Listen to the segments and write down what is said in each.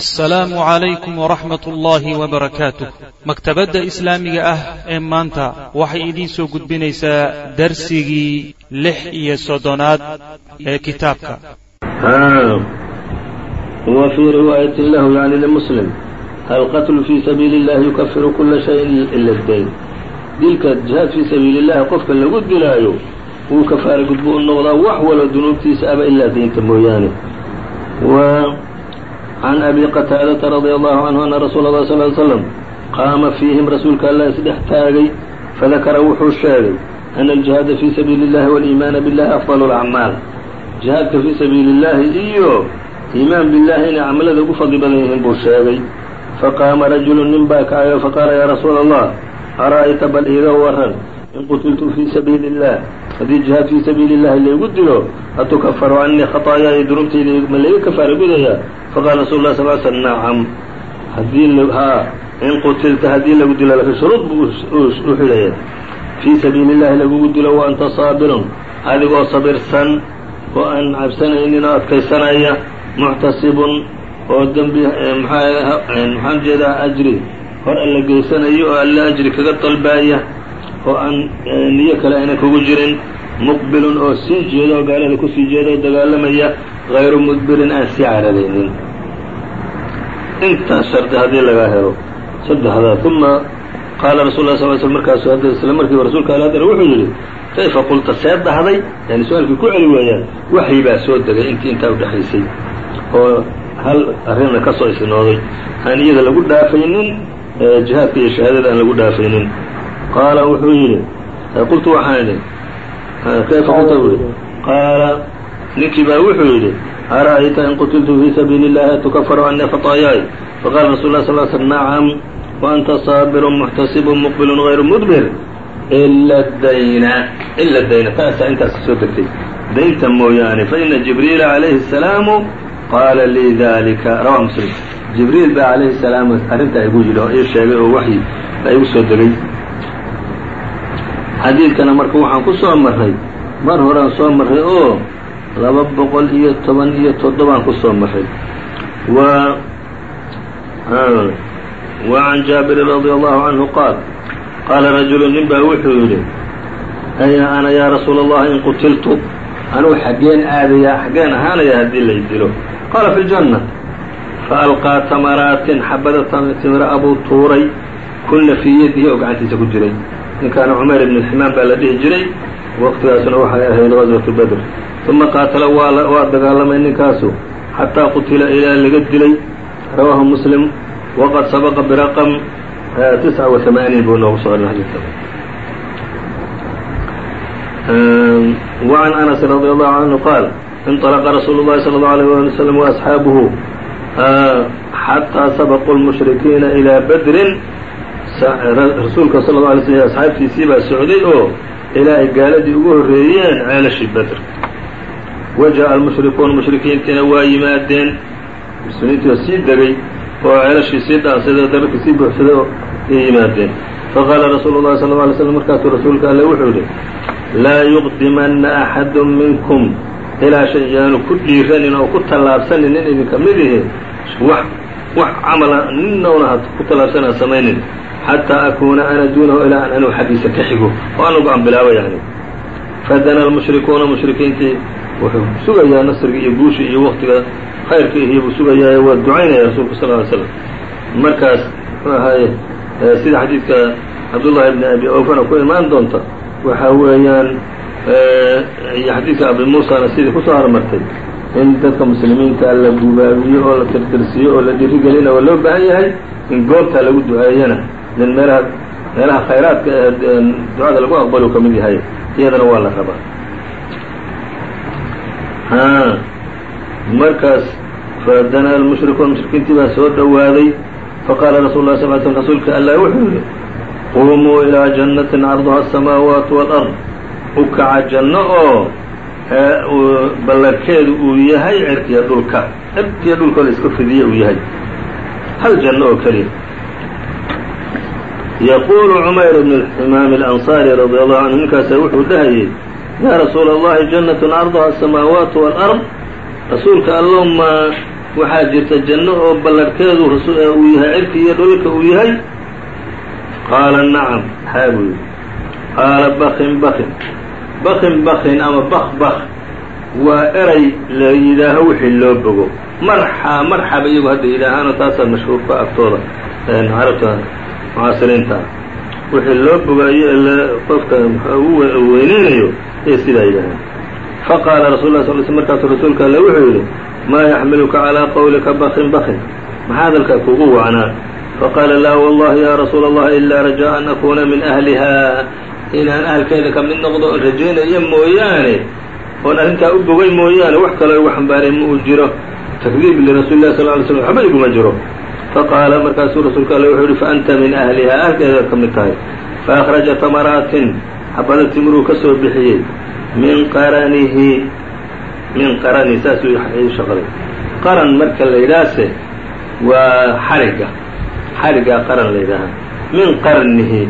assalaamu calaykum waraxmat ullaahi wabarakaatuh maktabadda islaamiga ah ee maanta waxay idiin soo gudbinaysaa darsigii lix iyo soddonaad ee kitaabka. Wa fii riwaayatin lahu yani limuslim alqatlu fii sabiili اllahi yukafiru kula shayin ila dayn dilka jihaad fii sabiili اllahi qofka lagu dilaayo wuu kafaara gudbo u noqdaa wax walo dunuubtiisa aba ilaa daynta mooyaane can abi qataadata radia allahu canhu ana rasuula allah sal ly slam qaama fiihim rasuulka allah isdhex taagay fadakara wuxuu sheegay ana aljihaada fii sabiili اllahi waliimaana billahi afdalu lacmaal jihaadka fii sabiili اllahi iyo iimaan billahi inay camalada ugu fadli badan yihiin buu sheegay faqaama rajulu nin baa kacayo faqaala yaa rasuula allah ara'ayta bal iiga waran in qutiltu fii sabiili اllah haddii jihaad fii sabiili اllahi laygu dilo atukafaru canii khaطaayaai dunuubtayda ma layga kafaara gudayaa faqala rasul lah sal sl nacam haddii haa in qutilta haddii lagu dilo laakiin shuruud buu u xidhaya fii sabiili اllahi lagugu dilo wa anta saabirun adigoo sabirsan oo aan cabsanaynin oo adkaysanaya muctasibun oo dembi maxaan jeedaa ajri hor alla geysanayo oo alla ajri kaga dalbaaya oo aan niyo kale ayna kugu jirin. Muqbilun oo sii jeedo oo gaalada ku sii jeeda oo dagaalamaya hayru mudbirin aan sii caradaynin intaas shardi haddii laga helo. Saddexdaa uma qaala rasul la sal sl markaasu hadda isla markiiba rasuulka al haddana wuxuu yidhi kayfa qulta? See dhahday yani su'aalkii ku celi weeyaan waxyi baa soo degay intii intaa udhexaysay oo hal arrinna ka soo isnooday aan iyada lagu dhaafaynin jihaadka iyo shahaadada aan lagu dhaafaynin qaala wuxuu yidhi qultu waxaan idhi kayfa qulta buu yidhi qaala ninkii baa wuxuu yidhi ara'ayta in qutiltu fii sabiili اllahi atukafaru canii khaطaayaay faqala rasul lah sal sl nacam waanta saabirun muxtasibun muqbilun غayru mudbir ila dayna ila dayna taasaa intaas soo degtay daynta mooyaane faina jibriila calayhi الsalaamu qaala lii dalika rawa muslim jibriil baa calayhi الsalaam arrintaa igu yidhi oo ii sheegay oo waxyi baa igu soo degay xadiidkana marka waxaan ku soo marray mar horaan soo marray oo laba boqol iyo toban iyo toddobaan ku soo marray. Wa wa can jaabirin radia allahu canhu qaal qaala rajulu nin baa wuxuu yidhi ayna ana yaa rasuula allahi in qutiltu anugu xaggeen aadayaa xaggeen ahaanaya haddii lay dilo. Qaala fi ljanna faalqaa tamaraatin xabada timira abuu tuuray kunna fii yadihi oo gacantiisa ku jiray ninkaana cumayr ibn ximaan baa la dhihi jiray waqtigaasuna waxay ahayd gaswatu bedr uma qaatala waa dagaalamay ninkaasu xataa qutila ilaa laga dilay rawaahu muslim waqad sabaqa biraqam tisca wa amaaniin buu noogu soo oray xadiidka وعn أنس رضي الله عنه qاaل انطلqa رsuuل الlahi صلى الله عليه ولي وسلم وأصحاaبه xatىa sabqوا المشhrikiina إilى bedri rasuulka sal اه alay slm asxaabtiisii baa socday oo ilaa ay gaaladii ugu horreeyeen ceelashii bedr wa jaءa almushrikuuna mushrikiintiina waa yimaadeen muslimiintii oo sii degay oo ceelashii sii dhaansaday oo dararkii sii buuxsaday oo ay yimaadeen faqaala rasuulu الlahi sal ه alay slm markaasuu rasuulka alle wuxuu yidhi laa yuqdimana axadu minkum ilaa shay yaanu ku dhiiranin oo ku tallaabsanin nin idinka mid ihi wax wax camala ninowna ha ku tallaabsan ha samaynin xataa akuuna ana duunahu ilaa an anugu xaggiisa ka xigo oo anagu aan bilaabo yani fadana almushrikuuna mushrikiintii wuxuu sugayaa nasriga iyo guusha iyo waktiga khayrka ihiyo buu sugayaa waa ducaynaya rasuulku sal ly slam markaas muxuu ahaaye sida xadiidka cabdullahi bni abi awfana ku imaan doonta waxa weeyaan iyo xadiidka abi muusana sidii ku soo hormartay in dadka muslimiinta la gubaabiyo oo la tirtirsiiyo oo la dhiirigelina waa loo baahan yahay in goobtaa lagu duceeyana den meelaha meelaha khayraadka ee ducada lagu aqbalo ka mid yahay iyadana waa la rabaa. Markaas fadana almushrikuun mushrikiintii baa soo dhowaaday faqaala rasul lah sal sl rasuulka allah wuxuu yihi qumuu ilaa jannatin carduha asamaawaat wاlard u kaca janno oo ballankeedu uu yahay cirkiya dhulka. Cirkiya dhulkoo la iska fidiye uu yahay. Hal janno oo keliya يقول عمير بن ximaam الأنصاري رضي الله canhu ninkaasa wuxuu dhahayey يا rasuula allahi جنة arduha asamaawaatu waalard rasuulka allow maa waxaa jirta janno oo ballarhkeedu uu yahay cirka iyo dhulka uu yahay qaala nacam maxaa buu yidhi qaala bakin bakin bakin bakin ama bak bak waa eray la yidhaaho wixii loo bogo marxa marxaba iyagu hadda taasaa mashhuur ka mucaasiriinta wixii loo bogayo ee qofka weyneynayo ee sidaa yidhaaheen faqaala rasul lah sal sl markaasu rasuulka alle wuxuu yidhi maa yaxmiluka calىa qowlika bakin bakin maxaa hadalkaa kugu wacnaa faqaala laa wallahi ya rasuula allah ilaa rajaa an akuna min ahliha inaan ahalkeeda ka mid noqdo oon rajaynayo mooyaane oon arrintaa u bogay mooyaane wax kaloo igu xambaaray ma uu jiro. Takdiib lirasuuli lah sal ly slm waxba iguma jiro faqaala markaasuu rasuulka alle wuxuu yihi faanta min ahliha ahalkeedaad ka mid tahay faأkhraja tamaraatin xabada timiruu ka soo bixiyey min qaranihi min qarani saasuu shaqday qaran marka la yidhaahse waa xariga xarigaa qaran la yidhaahaa min qarnihi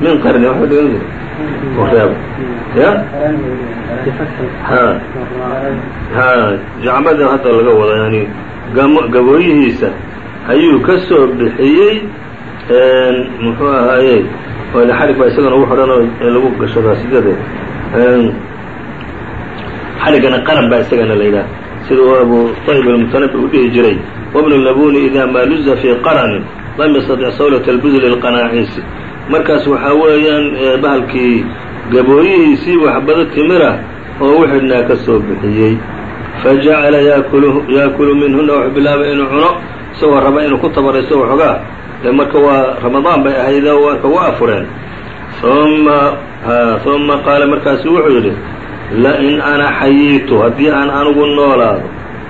min qarni waxba dhigan reebo ya ha jacbada hadda laga wada yani gabooyihiisa ayuu ka soo bixiyey muxuu ahaaye xarig baa isagana ugu xidhan oo lagu gashadaa sidade xarigana qaran baa isagana la yidhaha sida uu abu طayb almutanabi uu dhihi jiray wabnu labuni ida maa luza fii qaranin lam yastadic sawlat albudli اlqanaaciisi markaas waxaa weeyaan bahalkii gabooyihiisii waxbado timira oo u xidhnaa bixiyey. Fajacala yaakulu minhuna wuxuu bilaabay inuu cuno isagoo raba inuu ku tabarayso waxoogaa dee marka waa ramadaan bay ahaydee warka wa afureen. Uma uma qaala markaasu wuxuu yidhi lain ana xayiitu haddii aan anugu noolaado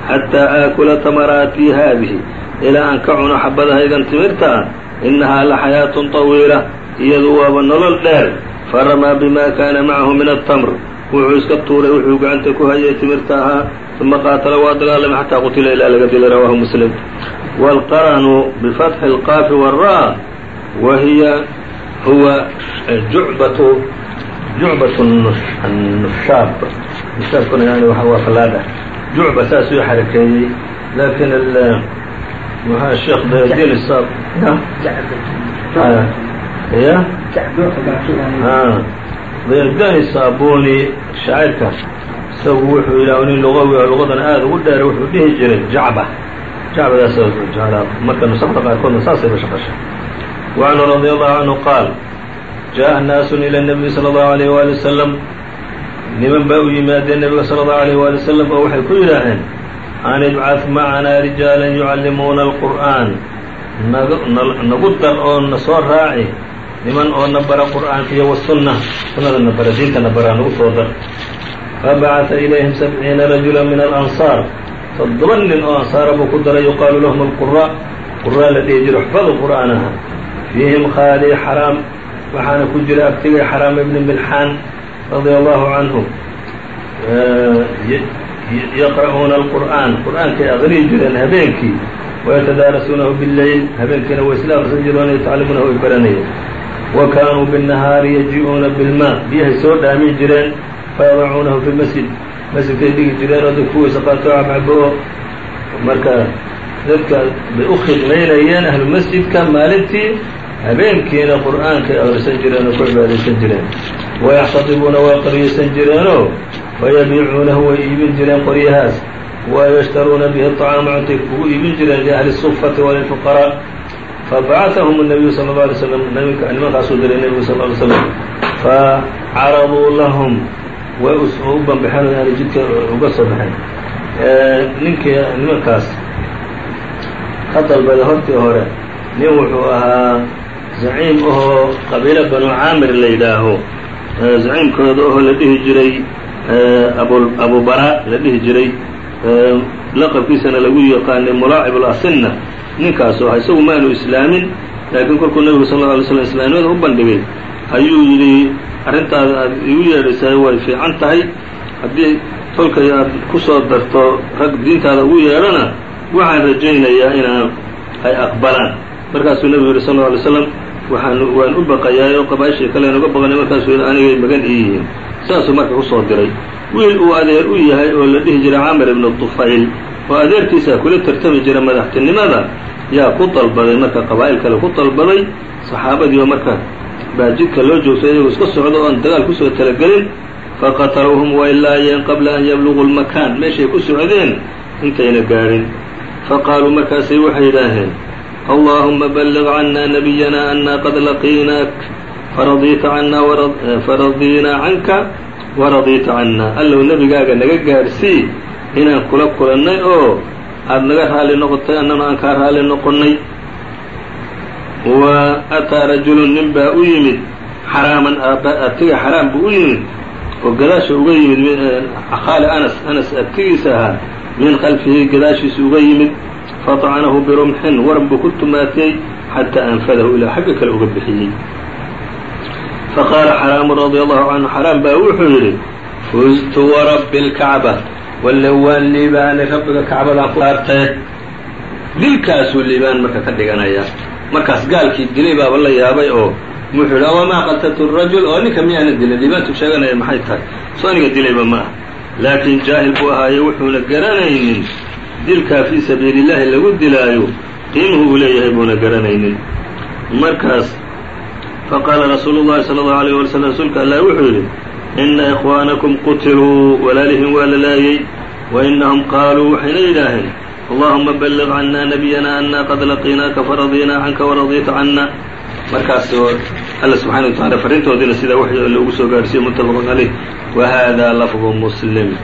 xataa aakula tamaraatii haadihi ilaa aan ka cuno xabadahaydan timirta ah innahaa la xayaatun طawiila iyadu waaba nolol dheer faramaa bima kaana macahu min atamr wuxuu iska tuuray wuxuu gacanta ku hayay timirta ahaa uma qaatala waa dagaalamay xataa qutila ilaa laga dilay rawaahu muslim wاlqarnu bifatxi اlqaafi wالra wa hiya huwa jucbatu jucbat nushaab nushaabkuna yani waa fallaadha jucba saasuu xarakeeyey lakin mxaa sheekh dayadin isaab ya dayadani saabuni shaacirka isagu wuxuu yidhah nin lugawi oo lugadan aada ugu dheer wuxuu dhihi jiray jacba jacbadaas jeclaa marka nusakda qaarkoodna saasayba shaqashay wacanhu radi allahu canhu qaal jaaءa naasun ilى الnabiy salى اllahu عalيyh wali wasalam niman baa u yimaadeen nebiga salى اllahu عalيyh wali wasalam oo waxay ku yidhaaheen an ibcad macanaa rijaala yucallimuuna alqur'aan nagu dar oo na soo raaci niman oo na bara qur'aanka iyo wasunna sunnada na bara diinta na baraa nagu soo dar fabacata ilayhim sabciina rajula min alansaar. Toddoba nin oo ansaara buu ku daray yuqaalu lahum alqura quraa la dhihi jiro xufadu qur'aanaha. Fiihim khaali xaraam. Waxaana ku jira abtigay xaraam ibni milxaan radia allahu canhu yaqra'uuna alqur'aan. Qur'aankay aqriyi jireen habeenkii. Wayatadaarasuunahu billeyl habeenkiina way isla aqrisan jireen yatacallimuunahu ay baranayeen wa kaanuu binnahaari yaji-uuna bilmaa biyahay soo dhaamin jireen fayadacuunahu fi lmasjid masjidkay dhigi jireen oo dadku weysa qaato cabcabo oo marka dadka bay u khidmaynayeen ahlu masjidka maalintii habeenkiina qur'aankay aqrisan jireen oo ku cibaadaysan jireen wayaxtadibuuna waa qaryaysan jireenoo wayabiicuunahu way iibin jireen qoryahaas wayashtaruuna bihi طacaama cuntay kugu iibin jireen liahli الsufati walilfuqaraa fabacahum الnabiyu salى اله alay slam nimankaasuu diray nebigu sal ly slam facaraduu lahum way u banbaxeen yani jidka uga soo baxeen ninkii nimankaas ka dalbada hortii hore nin wuxuu ahaa zaciim ahoo qabiilo banu caamir la yidhaaho zaciimkooda ahoo la dhihi jiray abubara la dhihi jiray laqabkiisana lagu yaqaanay mulaacib اlasinna ninkaas oo isagu ma aanu islaamin laakiin kolkuu nebigu sal lla alay slam islaamnimada u bandhigay. Ayuu yidhi arrintaada aad igu yeedhaysaay way fiican tahay. Haddii tolkay aad ku soo darto rag diintaada ugu yeedhana waxaan rajaynayaa inaan ay aqbalaan. Markaasuu nebigu yidhi sal lla alay slam waxaan waan u baqayaay oo qabaaishii kale nuga baqanay. Markaasuu yidhi anigay magan ii yihiin saasuu marka ku soo diray. Wiil uu adeer u yahay oo la dhihi jiray camar ibnu tufayl oo adeerkiisaa kula tartami jira madaxtinimada yaa ku dalbaday marka qabaa'il kale ku dalbaday. Saxaabadii oo marka baa jidka loo joogsaday iyagoo iska socdo oon dagaal ku soo talagelin faqataluuhum way laayeen qabla an yabluguu lmakaan meeshay ku socdeen intayna gaadhin faqaaluu markaasay waxay yidhaaheen allahuma balliq cannaa nabiyana annaa qad laqiinaak faradiita cannaa faradiinaa canka waradiita cannaa allow nebigaaga naga gaadhsii inaan kula kulannay oo aada naga raalli noqotay annana aan kaa raalli noqonnay. Wa ataa rajulun nin baa u yimid xaraaman atiga xaraam buu u yimid oo gadaasha uga yimid khaali anas anas abtigiisa ahaa min khalfihi gadaashiisa uga yimid faطacanahu birumxin waran buu ku tumaatiyey xataa anfadahu ilaa xagga kale uga bixiyey faqaala xaraamu radia allahu canhu xaraam baa wuxuu yidhi fuztu warabbi اlkacba walle waan liibaanay rabbiga kacbadaan ku dhaartee dilkaasuu liibaan marka ka dhiganaya markaas gaalkii dilay baaba la yaabay oo wuxuu yidhi wamaa qataltu rajul oo ninka miyaana dilin liibaantu sheeganaya maxay tahay soo aniga dilayba ma ah laakiin jaahil buu ahaaye wuxuuna garanaynin dilkaa fii sabiili llahi lagu dilaayo qiimuhu uu leeyahay buuna garanaynin markaas faqaala rasuulu llahi sala allahu alayh wala slam rasuulka allah wuxuu yidhi ina ikhwaanakum qutiluu walaalihim waa la laayey wa inahum qaaluu waxayna yidhaaheen allahuma balliq cannaa nabiyana annaa qad laqiinaaka faradiinaa canka waradiita canna markaas alla subxana wa tacala farrintoodiina sidaa wax loogu soo gaarhsiiye muttafaqun caleyh wa hada lafdu muslim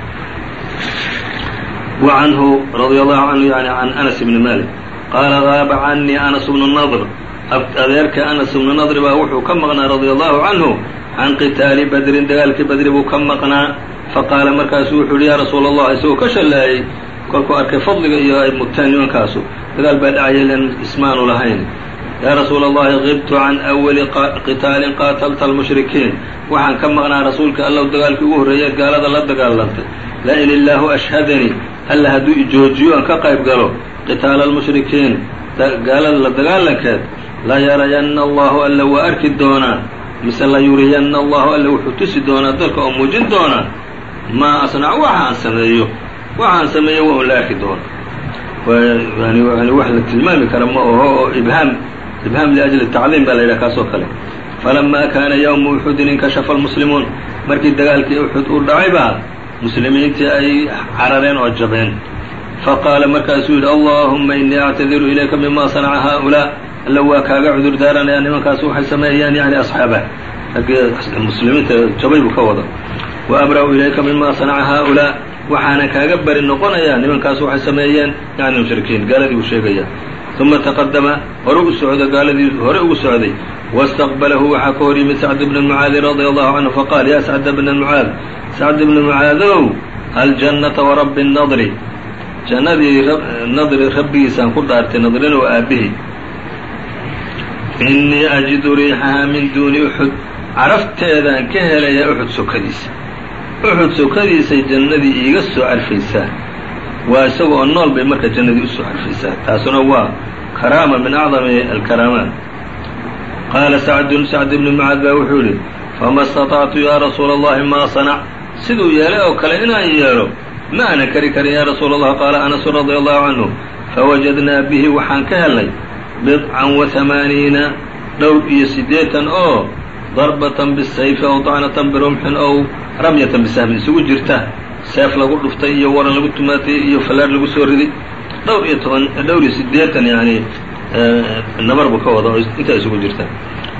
wa canhu radia allahu canhu yani can anas bni malik qaala gaaba canii anas bnu nadr adeerka anas bnu nadri baa wuxuu ka maqnaa radia allahu canhu can qitaali badrin dagaalkii badri buu ka maqnaa. Faqaala markaasu wuxuu yihi yaa rasuula allah isagoo ka shallaayey kolkuu arkay fadliga iyo ay dagaal baa dhacaya ilan ismaanu lahayn. Yaa rasuula allahi qibtu can awali qitaalin qaatalta almushrikiin. Waxaan ka maqnaa rasuulka allow dagaalkii ugu horreeyay gaalada la dagaalantay. La in illaahu ashhadanii alla hadduu ijoojiyo aan ka qayb galo qitaala almushrikiin gaalada la dagaalankeed la yarayanna allahu alla waa arki doonaa mise la yuriyanna allahu alla wuxuu tusi doonaa dalka oo muujin doonaa maa asnacu waxa aan sameeyo. Waxa aan sameeyo waa un la arki doona. Yani wax la tilmaami kara ma oho oo ibhaam ibhaam liajli tacdiim baa la yidhaha kaas oo kale. Falamaa kaana yowma uxudin inkashafa almuslimuun. Markii dagaalkii uxud uu dhacay baa muslimiintii ay carareen oo jabeen. Faqaala markaasuu yidhi allahuma inii actadiru ilayka mima sanaca haؤulaa alla waa kaaga cudur daaranayaa nimankaas waxay sameeyeen yani asxaabah raggii muslimiinta jabay buu ka wada. Wa abra'u ilayka mima sanaca haؤulaa waxaana kaaga bari noqonayaa nimankaas waxay sameeyeen yani mushrikiin gaaladii buu sheegaya uma taqadama hore u socda gaaladii hore ugu socday. Wاstaqbalahu waxaa ka hor yimid sacd bn mucaadi radia allahu canhu faqaal ya sacd bna mucaad sacd bna mucaadow aljannata warabbi nadri? Jannadii nadri rabbigiisaan ku dhaartay nadrina waa aabbihi inii ajidu riixahaa min duuni uxud carafteedaan ka helayaa uxud sokadiisa. Uxud sokadiisay jannadii iiga soo carfaysaa. Waa isaga oo nool bay marka jannadii u soo carfaysaa. Taasuna waa karaama min acdami alkaraamaat qaala sacdun sacd ibni mucaad baa wuxuu yidhi fama istatactu yaa rasuula allahi maa sanac? Siduu yeelay oo kale inaan yeelo ma aanan kari karin yaa rasuula allah qaala anasu radia allahu canhu fawajadnaa bihi waxaan ka helnay bidcan wa hamaaniina dhowr iyo siddeetan oo darbatan bisayfi aw dacnatan birumxin ow ramyatan bisahmin isugu jirta. Seef lagu dhuftay iyo waran lagu tumaatay iyo fallaar lagu soo riday. Dhowr iyo toban dhowr iyo siddeetan yani nabar buu ka wada oo intaa isugu jirta.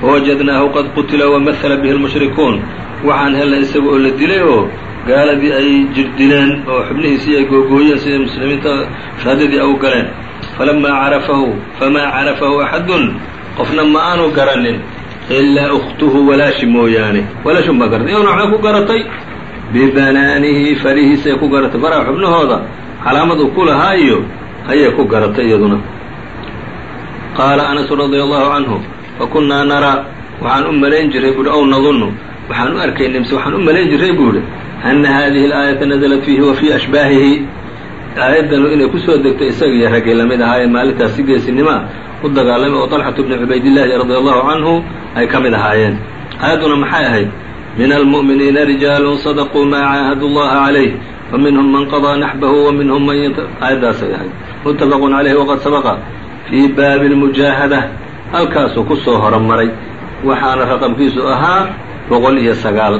Wawajadnaahu qad qutila wamahala bihi lmushrikuun waxaan helnay isaga oo la dilay oo gaaladii ay jir dileen oo xubnihiisii ay googooyeen siday muslimiinta shahaadadii au galeen falamaa carafahu famaa carafahu axadun qofna ma aanu garanin ilaa ukhtuhu walaashi mooyaane walaashun baa garatay iyaduna waxay ku garatay bibanaanihi farihiisay ku garatay faraha xubnahooda calaamad uu ku lahaa iyo ayay ku garatay iyaduna qaala anasu radia allahu canhu fakunnaa naraa waxaan u malayn jiray buuhi ow nadunnu waxaan u arkaynay mise waxaan u malayn jiray buu idhi anna haadihi alaayata nazalat fiihi wa fii ashbaahihi aayaddanu inay ku soo degtay isaga iyo raggay lamid ahaayeen maalintaas si geesinimoa u dagaalamay oo طalxatu bni cubaydillaahi radia allahu canhu ay ka mid ahaayeen aayadduna maxay ahayd min almu'miniina rijaalu sadaquu maa caahadu llaha calayh وminhm man qضىa naxbahu وminhm man aayaddaasay ahayd mutafaq عalayh waqad sabaqa fii baabi اlmujaahada halkaasuu ku soo horomaray waxaana raqamkiisu ahaa boqol iyo sagaal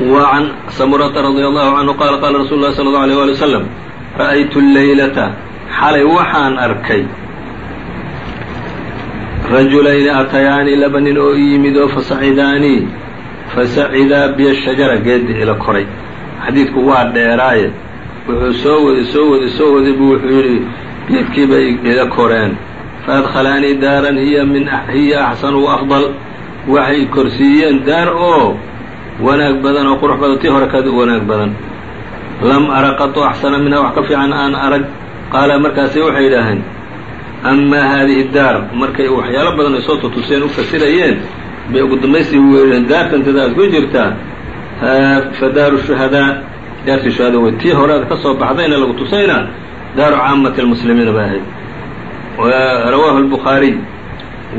wa can samurata radi allahu canhu qaala qaala rasuulu llahi sala allau alيyh wali wasalam ra'aytu alleylata xalay waxaan arkay rajulayni atayaanii laba nin oo i yimid oo fasacidaanii fasacidaa biya shajara geedda ila koray xadiidku waa dheeraaye wuxuu soo waday soo waday soo waday buu wuxuu yidhi geedkii bay ila koreen faadkhalaanii daaran hiya min hiya axsanu waafdal waxay korsiiyeen daar oo wanaag badan oo qurux badan tii hore kaad u wanaag badan. Lam ara qatu axsana minha wax ka fiican aan arag. Qaala markaasi waxay idhaaheen amaa haadihi daar. Markay waxyaalo badan ay soo tutuseen u fasirayeen bay ugu dambaysii weereen daartan aad ku jirtaa fa daaru shuhadaa. Daartii shuhada wey tii horead ka soo baxdayna lagu tusayna daaru caamati almuslimiina bay ahayd. Rawaahu albukhaariy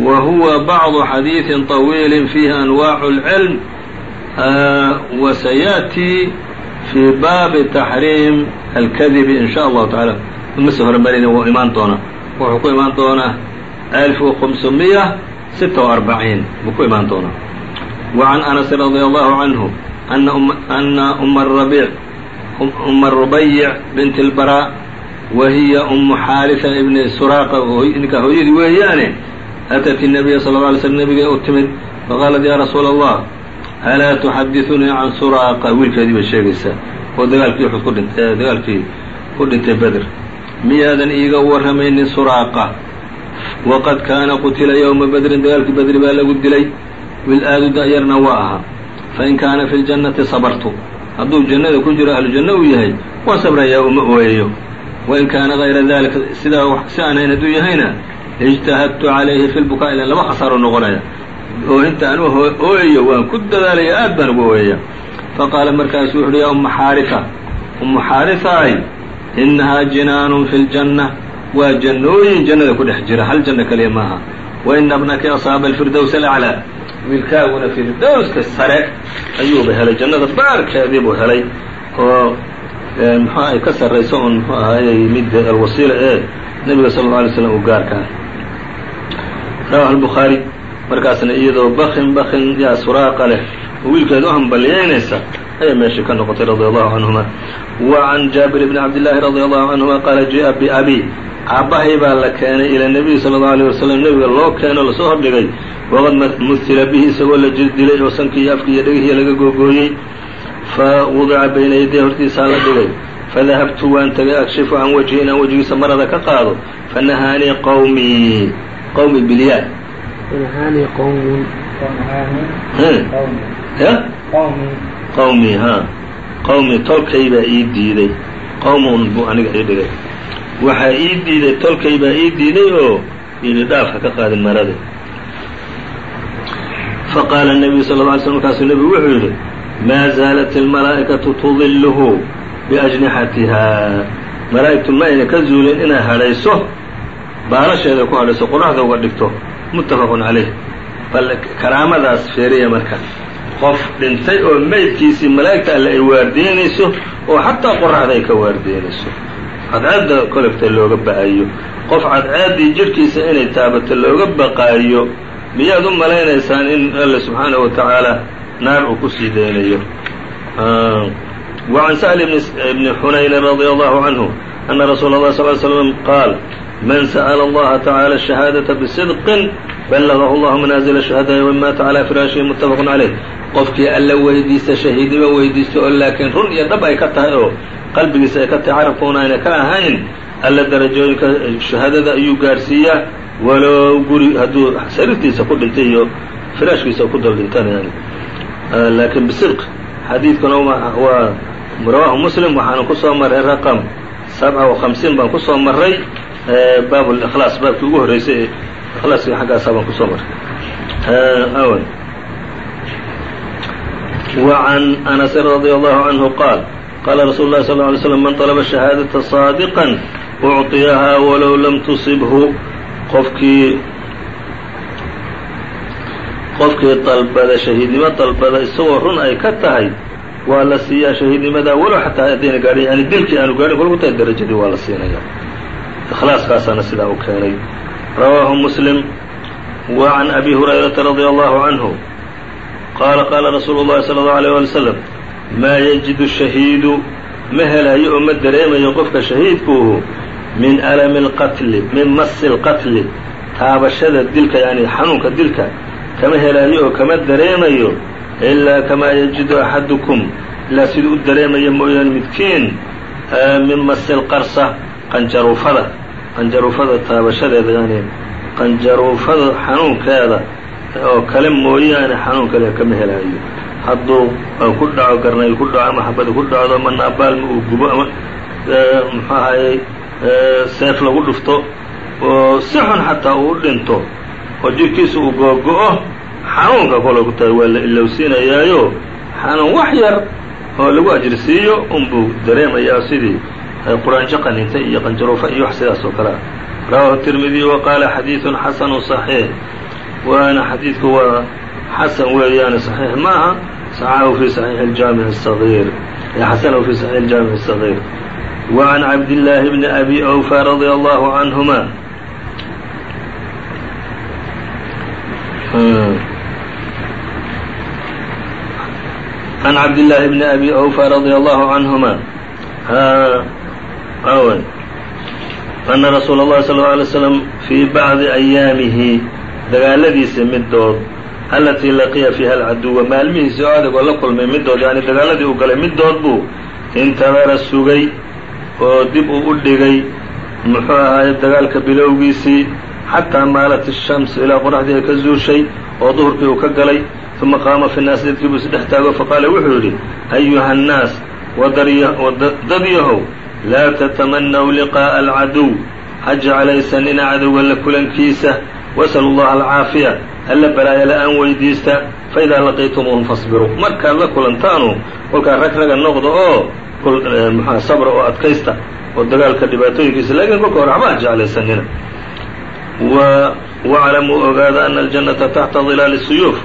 wa huwa bacdu xadiidin طawiili fiihi anwaacu اlcilm wa sayaأtii fii baabi taxriim alkadibi in sha allahu tacaala uma soo hormarina wuu imaan doonaa wuxuu ku imaan doonaa alf وخمسمية ستة وأربعين buu ku imaan doonaa وعن أنس رضي الله عنه أن أم الربيع أم الربيع بنت البراء وهي أم xاarثة بن سراaqة ninka hooyadii weeyaane أتت النبي صلى الله عليه سلم nabigay u timid فqاaلت ya رasuul الله alaa tuxadiunii can suraaqa wiilkeedii bay sheegaysaa oo dagaalkii uxud ku dhintay dagaalkii ku dhintay beder miyaadan iiga warramaynin suraaqa waqad kaana qutila yowma badrin dagaalkii badri baa lagu dilay wiil aadu da-yarna waa ahaa fain kaana fi ljannati sabartu hadduu jannada ku jiro ahlu janno uu yahay waan sabrayaa uma ooyayo wain kaana hayra daalika sidaa si aan hayn yahayna ijtahadtu calayhi fi lbukaa ilan laba khasaaro noqonaya oohinta anu ooyayo waan ku dadaalaya aad baan ugu ooyaya faqaala markaasu wuxu uhi yaa umma xaarisa ummu xaarisaay inahaa jinaanun fi ljanna waa jannooyin jannada ku dhex jira hal janno kaliya maaha wa ina bnaki asaaba alfirdows alaclaa wiilkaaguna firdowska sare ayuuba helay jannada baarkeedii buu helay oo muxuu ay ka sarrayso un muxuu ahaayey mid alwasiila ee nebiga sala alla alay slam uu gaarka ah rawahu albukhaari markaasna iyadoo bakin bakin yaa suraaqa leh oo wiilkeeda u hambaliyeynaysa ayay meeshii ka noqotay radia allahu canhuma wa can jaabir bni cabdillaahi radia allahu canhuma qaala ji'a biabi aabbahay baa la keenay ila nebiyi sala allau alيyه wasalam nebiga loo keeno la soo hordhigay waqad muhila bihi isagoo la jirdilay oo sankii iyo afkii iyo dhegihii laga googooyey. Fa wudica bayna yaday hortiisaa la dhigay. Fadahabtu waan tagay akshifu can wajhi inaan wejigiisa marada ka qaado. Fanahaanii qawmii ynhaani qwmi qwmi ha qwmi tolkaybaa ii diiday. qowmun buu aniga ii dhigay. Waxaa ii diiday tolkaybaa ii diiday oo yidhi dhaaf ha ka qaadin marada faqaala nebiyu sal lla ly sl markaasuu nebigu wuxuu yidhi maa zaalat almalaa'ikatu tudiluhu biajnixatihaa malaa'igtu ma ayna ka zuulin inay hadhayso baarasheeda ku hadhayso qoraxda uga dhigto muttafaqun calayh. Bal karaamadaas feeriya marka. Qof dhintay oo meydkiisii malaa'igta alle ay waardiinayso oo xataa qoraxda ay ka waardiinayso. Cadceedda kolefta looga ba'ayo. Qof cadceeddii jidhkiisa inay taabato looga baqaayo miyaad u malaynaysaan in alle subxaanahu wa tacaala naar uu ku sii daynayo. Wa can sahl bni xunaynin radia allahu canhu ana rasuula اllahi sal ly slam qaal man sa'la allaha tacaala shahaadata bisidqin ballagahu allahu manaazila shuhadaai wa maata calaa firaashihi muttafaqun caleyh qofkii alla weydiista shahiidnimo weydiista oo laakiin run iyo dhab ay ka tahay oo qalbigiisa ay ka tahay carabkuuna ayna ka ahayn alla darajooyinka shahaadada ayuu gaarhsiiyaa walow guri hadduu sariirtiisa ku dhintay iyo firaashkiisa ku dal dhintan yani laakiin bisidq xadiidkuna waa rawaahu muslim waxaanu ku soo marray raqam sabca wa baan ku soo marray baab likhlaas baabkii ugu horreysay ee ikhlaaskii xaggaasaa baan kusoo marray awan وعn أنس رضي الله عنه qاaل qاla رsuل الlhi صلى اه عليه وسلم mن طلبa شhaهاadةa صاadقا أعطiyahaa walow lam tusibhu qofkii qofkii dalbada shahiidnimo dalbada isagoo run ay ka tahay waa la siiyaa shahiidnimadaa walow xataa haddayna gaadhin yani dilkii aanu gaadhin kolku tahay darajadii waa la siinaya ikhlaaskaasaana sidaa u keenay rawaahu muslim wa can abi hurayrata radia allahu canhu qaala qaala rasuulu llahi sala allahu alيyh wali slam maa yajidu shahiidu ma helayo oo ma dareemayo qofka shahiidkuuhu min alami اlqatli min masi اlqatli taabashada dilka yani xanuunka dilka kama helaayo oo kama dareemayo ilaa kamaa yajidu axadukum ilaa siduu u dareemaya mooyaane midkiin min masi lqarsa qanjaruufada qanjaruufada taabashadeeda yani qanjaruufada xanuunkeeda oo kale mooyaane xanuun kale kama helaayo hadduu ku dhaco garnayl ku dhaco ama xabadi ku dhacdo ama naabaalma uu gubo ama muxuu ahayey seef lagu dhufto oo si xun xataa uu dhinto oo jirkiisa uu googo-o xanuunka kolay ku tahay waa la ilowsiinayaayo. Xanuun wax yar oo lagu ajrisiiyo unbuu dareemayaa sidii quraanjo qanintay iyo qanjaruufa iyo wax sidaas oo kale ah rawahu tirmidiy wa qaala xadiidun xasanu صaxiix waana xadiidku waa xasan weeyaane صaxiix maaha صaxahu fi صaxiix اjaamiع الصغيir xasanahu fi صaxiix اjaamiع الصغيir وعn cabdاللaahi bni abi أwفى radي allahu canهuma عن عبد الله بن أبي أوفى رضي الله عنهما أن رsuuل الlahi صلى الله عليه وسلم في bعضi أياamihi dagaaladiisa midood اlatيi laqiya fiiha الcaduوa maalmihiisi oo adag oo la kulmay midood yani dagaaladii uu galay midood buu intadara sugay oo dib uu u dhigay muxuu ahaay dagaalka bilowgiisii xataa maalat الشhamس ilaa qoraxdii ay ka zuushay oo duhurkii uu ka galay uma qaama fi الnaas dadkii buu isdhex taago faqaala wuxuu yidhi أyuha الnaas dad yahow laa tatamanaw liqaa'a alcaduw ha jeclaysanina cadowga la kulankiisa wasalu llaha alcaafiya alla balaaya la'aan weydiista faidaa laqiitumuuhum fasbiruu markaad la kulantaanu kolkaa rag raga noqda oo mxua sabra oo adkaysta oo dagaalka dhibaatooyinkiisa laakiin kolka hore waxba ha jeclaysanina waclamuu ogaada ana aljannata taxta dilaali suyuuf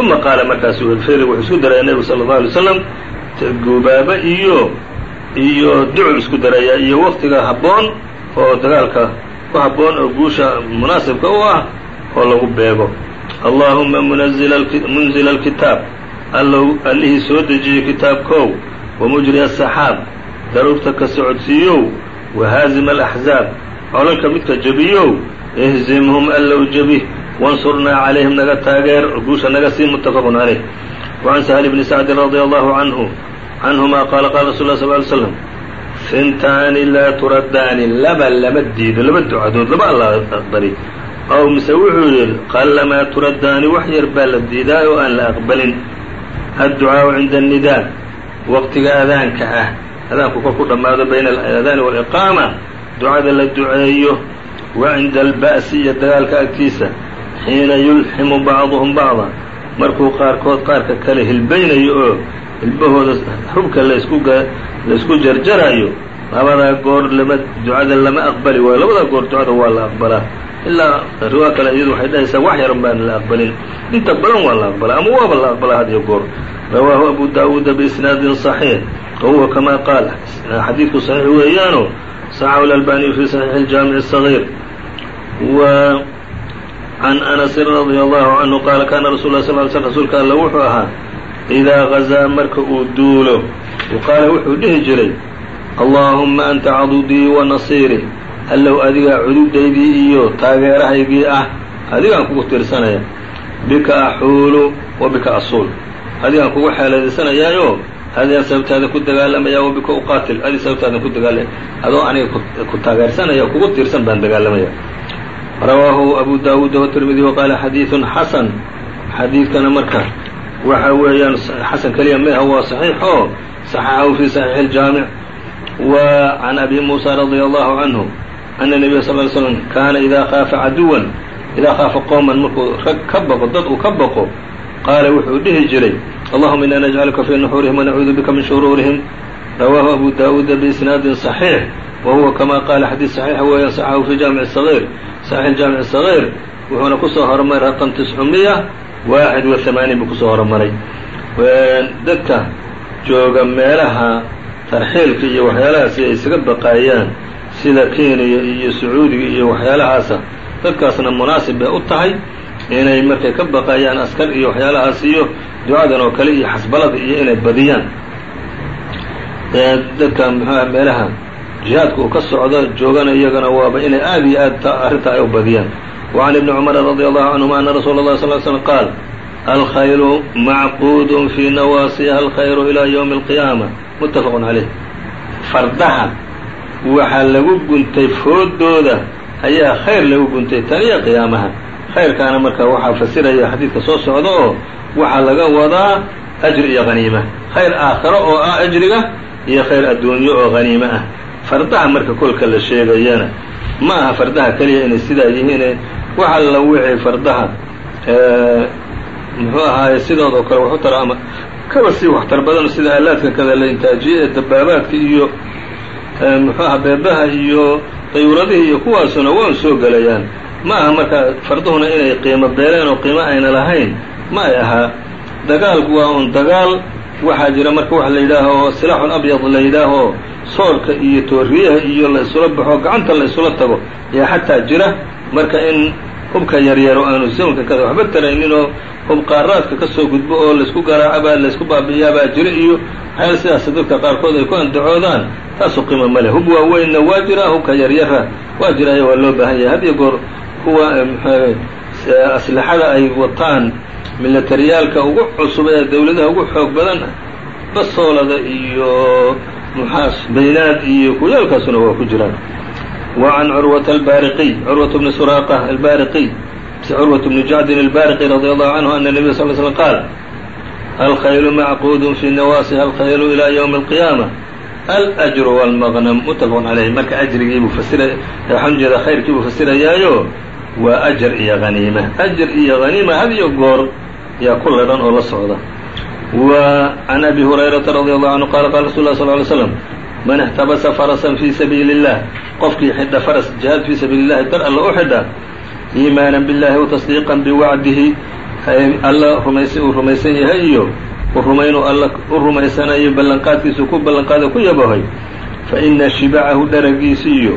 uma qaala markaasuu elferi wuxuu isku daraya nebigu sala allau alay slam gubaaba iyo iyo ducul isku darayaa iyo waktiga habboon oo dagaalka ku habboon oo guusha munaasibka u ah oo lagu beego. Allaahuma munzila alkitaab allow allihii soo dejiyey kitaabkow. Wamujri asaxaab daruurta ka socodsiiyow. Wahaazima alaxzaab colanka midka jebiyow ihzimhum allow jebih wansurnaa calayhim naga taageer. Guusha naga sii muttafaqun caleyh wacan sahli bni sacdin radia allahu canhu canhumaa qaala qaala rasul lah sal ly slam fintaani laa turaddaani laba lama diido laba ducadood laba alla aqbali. Ow mise wuxuu yidhi qallamaa turaddaani wax yar baa la diidaay oo aan la aqbalin. Adducaau cinda annidaa waqtiga adaanka ah adaanku kor ku dhammaado bayna aladaani waaliqaama ducada la duceeyo wa cinda alba'si iyo dagaalka agtiisa xiina yulximu bacduhum bacda. Markuu qaarkood qaarka kale hilbaynayo oo hilbahooda xubka laisku laisku jarjarayo labadaa goor lama ducada lama aqbali waayo labadaa goor ducada waa la aqbalaa ilaa riwaa kale iyadu waxay dhahaysaa wax yaran baan la aqbalin inta badan waa la aqbalaa ama waaba la aqbalaa had iyo goor rawaahu abu daawuuda biisnaadin صaxiix wa huwa kama qaal xadiidku صaxiix weeyaano saxahu اlalbaniyu fi صaxiixi اljaamiع الصغيir w can anasin radia allahu canhu qaala kana rasul lah sl l sl rasuulka alla wuxuu ahaa idaa gazaa marka uu duulo qaala wuxuu dhihi jiray allaahumma anta cadudii wa nasiirii allow adigaa cududaydii iyo taageerahaygii ah adigaan kugu tiirsanaya bika axuulu wa bika asuul adigaan kugu xeeladaysanayaayo adigaan sababtaada ku dagaalamaya wa bika uqaatil adi sababtaadan ku dagaalamaya adoo aniga ku taageersanaya kugu tiirsan baan dagaalamaya rawaahu abu daawuud wtirmidi waqaala xadiidun xasan xadiidkana marka waxa weeyaan xasan keliya meha waa صaxiix oo صaxaxahu fi صaxiix الjaamiع wa can abi musa radia allahu canhu ana nebiya sal ly slm kaana idaa khaafa caduwan idaa khaafa qowman markuu rag ka baqo dad uu ka baqo qaala wuxuu dhihi jiray allahuma ina najcaluka fii nuxuurihim wanacuudu bika min shuruurihim rawaahu abu daawuuda biisnaadin صaxiix wa huwa kama qaala xadiid صaxiixa weeyaan صaxaxahu fi jaamiع صغيir صaxiix jaamiع صغيir wuxuuna kusoo hormay raqam tiscumiya waaxid wa hamaaniin buu ku soo horumaray. Dadka jooga meelaha tarxiilka iyo waxyaalahaasi ay isaga baqaayaan sida kenya iyo sacuudiga iyo waxyaalahaasa dadkaasna munaasib bay u tahay inay markay ka baqayaan askar iyo waxyaalahaas iyo ducadan oo kale iyo xasbalada iyo inay badiyaan. Dadka mxuah meelaha jihaadka uu ka socdo joogana iyagana waaba inay aad iyo aad arrintaa ay u badiyaan وعn iبni cmr radي allahu canهuma ana rasuula الlahi صl slm qaal alkhaylu macquud fii nawaasiha alkhayru ilى ywmi اlqiyaama mutafaq عaleyh fardaha waxaa lagu guntay foodooda ayaa khayr lagu guntay taniya qiyaamaha khayrkaana marka waxaa fasiraya xadiidka soo socda oo waxaa laga wadaa ajr iyo haniima khayr aakhiro oo ah ajriga iyo khayr adduunyo oo haniimo ah fardaha marka kolka la sheegayana ma aha fardaha keliya inay sidaa yihiine waxa la wixii fardaha muxuu ahaaye sidoodoo kale waxu tara ama kaba sii waxtar badan sida aalaadka kada la intaajiye dabaabaadka iyo muxuu aha beebaha iyo dayuuradihii iyo kuwaasuna waan soo gelayaan. Ma aha marka farduhuna inay qiimo beeleen oo qiimo ayna lahayn ma ay ahaa dagaalku waa un dagaal waxaa jira marka waxa la yidhaaho silaaxun abyad la yidhaaho soorka iyo tooriyaha iyo la isula baxo gacanta la isula tago ayaa xataa jira marka in hubka yaryaro aanu zamanka kada waxba tarayninoo hub qaaraadka ka soo gudbo oo laysku garaacabaa laysku baabi'iyaabaa jira iyo waxyaala sidaas dadka qaarkood ay ku andacoodaan taasu qiimo ma leh. Hub waaweynna waa jira hubka yaryara waa jiraayo waa loo baahan yahay. Had iyo goor kuwa aslaxada ay wataan milatariyaalka ugu cusub ee dawladaha ugu xoog badan basoolada iyo muxaas baynaad iyo kuyaalkaasuna waa ku jiraan. Wa can curwata albariqiy curwata bni suraaqa albariqiy curwat bni jacdin albariqi radi allahu canhu ana nebiya sal l slm qaal alkhaylu macquudun fii nawaasiha alkhaylu ilaa ywmi alqiyaama alأjru wاlmaqnam mutafaqun calayh marka ajrigiibuu fasira waxaan ujeeda khayrkiibuu fasirayaayo waa ajar iyo haniima ajar iyo haniima had iyo goor yaa ku ladhan oo la socda wa can abi hurayrata radi allahu canhu qala qala rasul lah sl ly slam man اxtabasa farasan fii sabiili اllah qofkii xidha faras jihaad fii sabiili اllahi dar alla u xidha iimaana biاllahi watasdiiqan biwacdihi alla rumays uu rumaysan yahay iyo rumaynu alla u rumaysanayo ballanqaadkiisu ku ballanqaada ku yabahay fa ina shibacahu dharagiisi iyo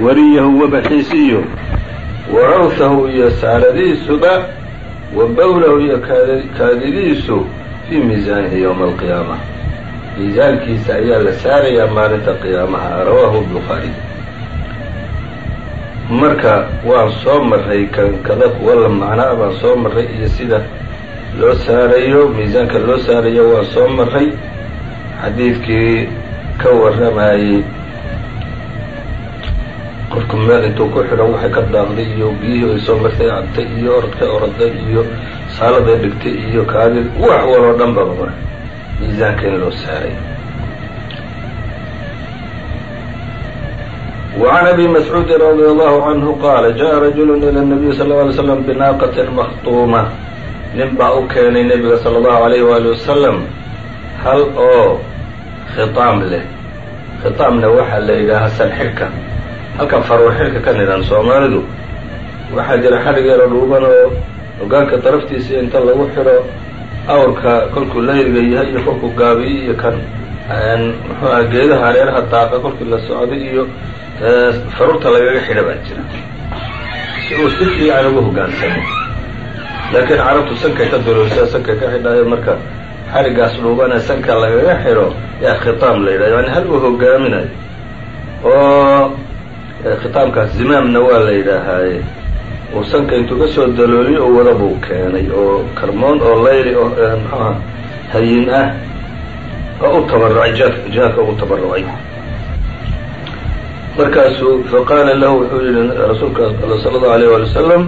wariyahu wabaxiisi iyo warawhahu iyo saaradiisuba wa bowlahu iyo kaadidiisu fii miisaanihi yowma alqiyaama. Miisaankiisa ayaa la saarayaa maalinta qiyaamaha rawaahu bukhaari marka waan soo marray kankada kuwa la macnaa baan soo marray iyo sida loo saarayo miisaanka loo saarayo waan soo marray. Xadiidkii ka warramayey qofku meel intuu ku xidhan waxay ka daaqday iyo biyihii ay soo martay cabtay iyo orodkay oroday iyo saaladay dhigtay iyo kaadid wax waloo dhan baba mar miisaanka in loo saaray وعn أbي مسعوudi رضي الله عنه qاala جaءa رaجuل إلى النبي صلى اه عليه وسلم بناaqة مkطuمة nin baa u keenay nebiga salى الlahu عalيyه wali wasalam hal oo khiطaam leh khiطaamna waxaa la yidhaahaa salxirka halkan farwa xirka ka nidhan soomaalidu waxaa jira xadhig yaro dhuuban oo hogaanka daraftiisa inta lagu xidho awrka kolkuu layliga yahay iyo kolkuu gaabiyo iyo kan muxuu aha geedaha hareeraha daaqa kolkii la socday iyo farurta lagaga xidha baa jira. Si uu si fiican ugu hogaansamo laakiin carabtu sankay ka duroysaa sankay ka xidhaayo marka xarigaas dhuubane sanka lagaga xidho yaa khitaam la yidhahdo yani hal uu hogaaminayo oo khitaamkaas zimaamna waa la yidhaahaaye. Uu sanka intuu ka dalooliyo oo wada buu keenay oo karmoon oo layli oo muxuuha hayin ah oo u tabarucay jihaadka ugu tabarucay markaasuu faqaala lahu wuxuu yihi rasuulka sala allahu alayh wali wasalam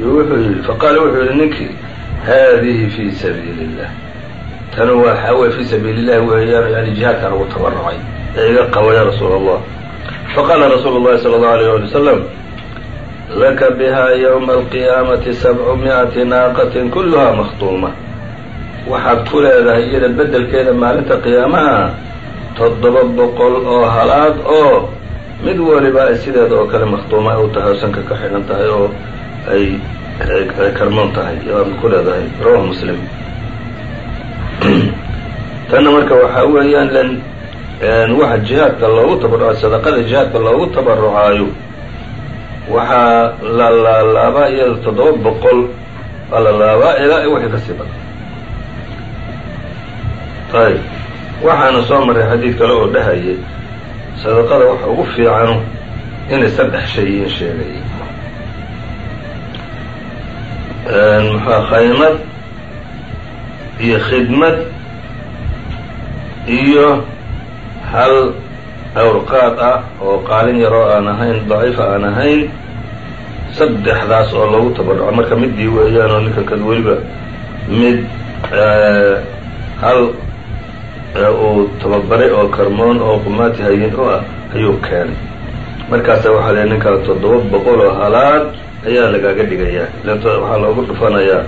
wuxuu yihi faqaala wuxuu yihi ninkii haadihi fii sabiili illah tanu waxaa wey fii sabiili illahi weeyaan yani jihaadkaan ugu tabarucay ee iga qabo ya rasuul allah faqaala rasuulu llahi sala allahu alayh wali wasalam laka biha ywma alqiyaamati sabcu mi'ati naaqatin kulluhaa makhtuuma waxaad ku leedahay iyada beddelkeeda maalinta qiyaamaha toddoba boqol oo halaad oo mid waliba ay sideeda oo kale makhtuuma u tahay oo sanka ka xidhan tahay oo ay ay karmoon tahay aad ku leedahay rawahu muslim tanna marka waxaa weeyaan waxa jihaadka loogu tabarucayo sadaqada jihaadka loogu tabarucaayo waxaa la laalaabaa iyada toddoba boqol waa la laabaa ilaa i wixii ka sii badan. Ayb waxaana soo maray xadiid kale oo dhahayay sadaqada waxa ugu fiicanu inay saddex shay iin sheegayay muxua khaymad iyo khidmad iyo hal awrqaad ah oo qaalin yaroo aan ahayn daciifa aan ahayn saddexdaas oo loogu tabaruco marka midii weeyaan oo ninka kad weliba mid hal uu tababaray oo karmoon oo qumaati hayin u ah ayuu keenay. Markaasa waxaa la ninkaa toddoba boqol oo halaad ayaa lagaaga dhigayaa. Waxaa loogu dhufanayaa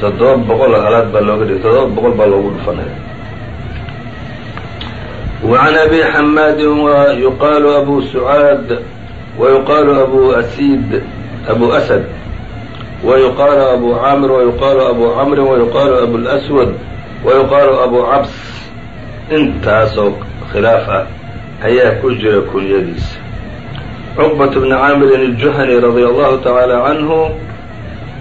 toddoba boqol oo halaad baa looga dhigay toddoba boqol baa loogu dhufanaya وعn أbي حmاd ويuqاl أbو سعاad ويuqاl أbو أسيd أbو أسد ويuqاl أbو cاmr ويuqاl أbو cمr ويuqاl أbو الأسود ويuqاl أbو cabs intaasoo khilaaf ah ayaa ku jira kunyadiisa cqبة بن cاmr الجuhني رضي الله تعالى عنه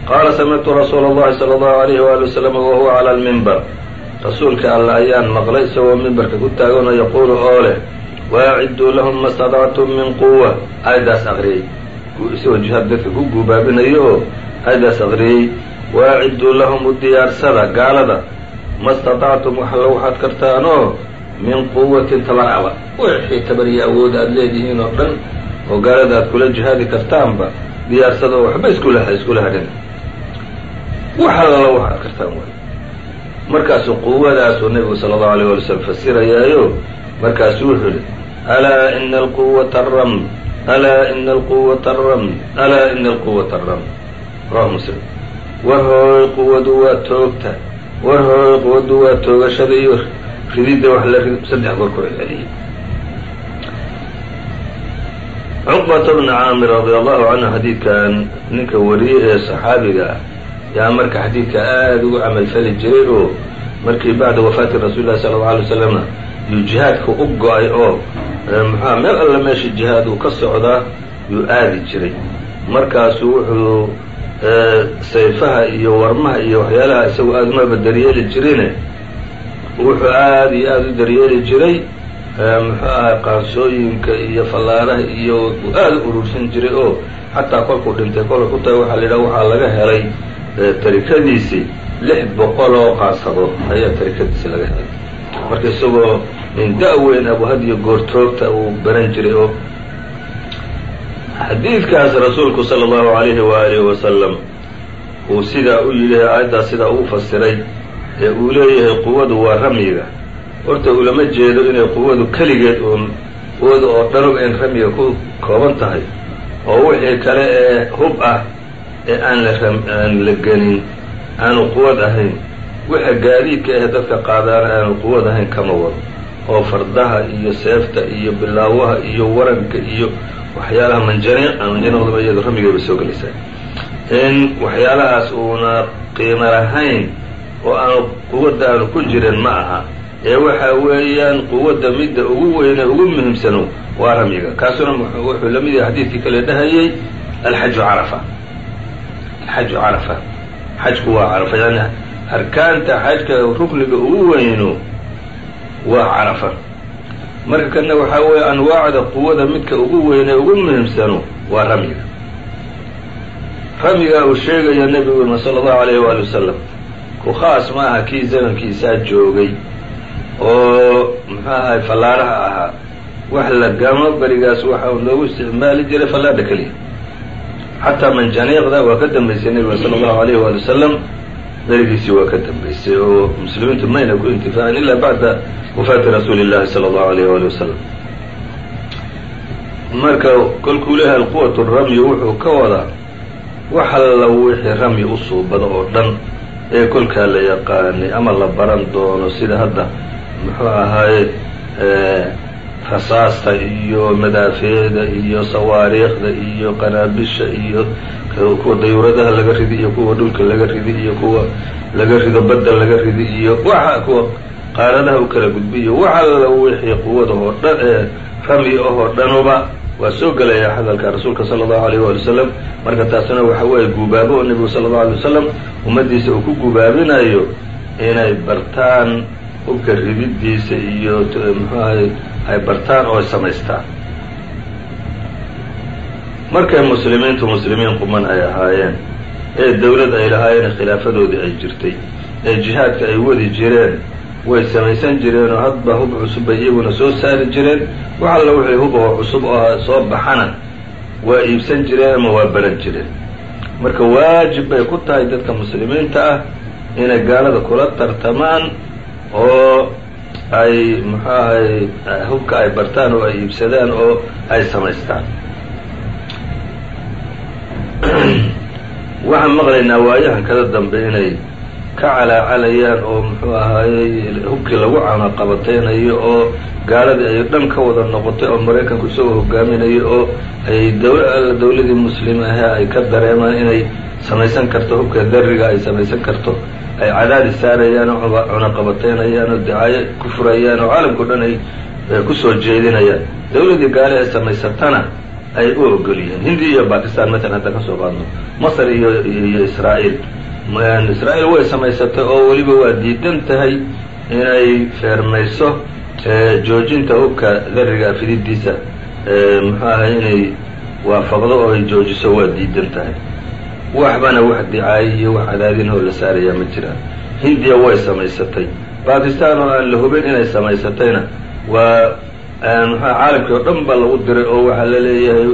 qاla smعtu رsuul الlahi صلى الله عليه وaلي وسلم وهuوa عlى المنبر rasuulka alla ayaan maqlay isagoo mimbarka ku taaganoo yaquulu oo leh waaciduu lahum ma stadactum min quwa aayaddaas aqriyey isagoo jihaad dadka ku guubaabinayo oo aayaddaas aqriyey waaciduu lahum u diyaarsada gaalada ma stadactum waxalla waxaad kartaanoo min quwatin tabarcaba wixii tabar iyo awood aad leedihiin oo dhan oo gaalada aad kula jihaadi kartaanba diyaarsada oo waxba iskula iskula hadhin. Wax alla waxaad kartaan way markaasuu quwadaasuu nebigu sala allahu alيyه wala slm fasirayaayo markaasuu wuxuu yihi alaa ina alquwata aramd alaa ina alquwata aramd alaa ina alquwata aramd rawahu muslim. War hooy quwadu waa toogta war hooy quwadu waa toogashada iyo rididda wax la rid saddex goor ku celceliyey cuqbata bna caamir radi allahu canhu xadiidkan ninka wariyey ee saxaabiga ah yaa marka xadiidka aada ugu camalfali jiray oo markii bacda wafaati rasuuli llahi sala allau alay wasalama yuu jihaadka u go'ay oo muxua meel alla meesha jihaad uu ka socdaa yuu aadi jiray. Markaasuu wuxuu sayfaha iyo warmaha iyo waxyaalaha isagu aada umaba daryeeli jirine wuxuu aada iyo aada u daryeeli jiray muxuu ahay qaansooyinka iyo fallaaraha iyo aada u urursan jiray oo xataa kolkuu dhintay kolka ku tahay waxaa la yidhaha waxaa laga helay tarikadiisii lix boqol oo qaansadood ayaa tarikadiisi laga helay. Marka isagoo min da-weyn abuhadiyo goortoogta uu baran jiray oo xadiidkaas rasuulku sala allahu alayhi waalihi wasalam uu sidaa u yidhi aayaddaas sidaa uu fasiray ee uu leeyahay quwadu waa ramyiga. Horta ulama jeedo inay quwadu keligeed uun quwada oo dhanug in ramyiga ku kooban tahay oo wixii kale ee hub ah ee aan la aan la gelin aanu quwad ahayn. Waxa gaadiidka ahe dadka qaadaana aanu quwad ahayn kama wado. Oo fardaha iyo seefta iyo bilaawaha iyo waranka iyo waxyaalaha manjani manjaniqdaba iyado ramigayba soo gelaysaa in waxyaalahaas uuna qiimo lahayn oo aanu quwadda aanu ku jirin ma aha. Ee waxa weeyaan quwadda midda ugu weyne ugu muhiimsano waa ramyiga kaasuna wuxuu la mid yahay xadiidkii kale dhahayay alxaju carafa alxaju carafa. Xajku waa carafa yani arkaanta xajka rukniga ugu weyno waa carafa. Marka kana waxaa weeye anwaacda quwada midka ugu weyne ugu muhiimsano waa ramyiga ramyiga uu sheegaya nebiguna sala allahu alayh waali wasalam ku khaas ma aha kii zamankiisaa joogay oo muxuu ahay fallaaraha ahaa wax la gamo berigaas waxa loogu isticmaali jiray fallaadha keliya xataa manjaniiqda waa ka dambaysay nebiga sala allahu alayh waali wasalam berigiisii waa ka dambaysay oo muslimiintu mayna ku intifaacin ilaa bacda wafaati rasuuli llahi sala allahu alayh waali wasalam marka kolkuu leeyahay alquwatu ramyi wuxuu ka wadaa wax alla wixii ramyi u suubado oo dhan ee kolkaa la yaqaanay ama la baran doono sida hadda muxuu ahaaye rasaasta iyo madaafeeda iyo sawaariikhda iyo qanaabisha iyo kuwa dayuuradaha laga ridi iyo kuwa dhulka laga ridi iyo kuwa laga rido badda laga ridi iyo waxa kuwa qaaradaha u kala gudbi iyo wax alla wixii quwada oo dhan ee rami ahoo dhanuba waa soo gelayaa hadalka rasuulka sala allahu alayh waali wasalam marka taasina waxa weeye guubaabo oo nebigu sala allahu alay wasalam ummaddiisa uu ku guubaabinayo inay bartaan hubka rididiisa iyo muxuahay ay bartaan oo ay samaystaan markay muslimiintu muslimiin quman ay ahaayeen ee dawlad ay lahaayeen khilaafadoodii ay jirtay ee jihaadka ay wadi jireen way samaysan jireen oo hadba hub cusub bay iyaguna soo saari jireen. Wax alla wixii hub oo cusub oo soo baxana waa iibsan jireen ama waa baran jireen. Marka waajib bay ku tahay dadka muslimiinta ah inay gaalada kula tartamaan oo ay muxuu ahay hubka ay bartaan oo ay iibsadaan oo ay samaystaan. Waxaan maqlaynaa waayahan kada dambe inay ka calaacalayaan oo muxuu ahaayey hubkii lagu caanaqabataynayo oo gaaladii ay dhan ka wada noqotay oo maraykanku isagoo hogaaminayo oo ay dawla dawladii muslim ahee ay ka dareemaan inay samaysan karto hubka dariga ay samaysan karto ay cadaadis saarayaan oo cunaqabataynayaan oo dicaayo ku furayaan oo caalamkao dhan ay ku soo jeedinayaan. Dawladii gaale ee samaysatana ay u ogol yihiin hindi iyo bakistan matalan hadda ka soo qaadno. Masr iyo iyo israa'iil. Israa'iil way samaysatay oo weliba waa diidan tahay inay feermayso joojinta hubka dariga fididiisa. Muxuu ahay inay waafaqdo oo ay joojiso waa diidan tahay waxbana wax dicaayo iyo wax cadaadinoo la saarayaa ma jiraan hindiya way samaysatay. Bakistan oo aan la hubin inay samaysatayna waa muxua caalamkii oo dhan ba lagu diray oo waxaa la leeyahay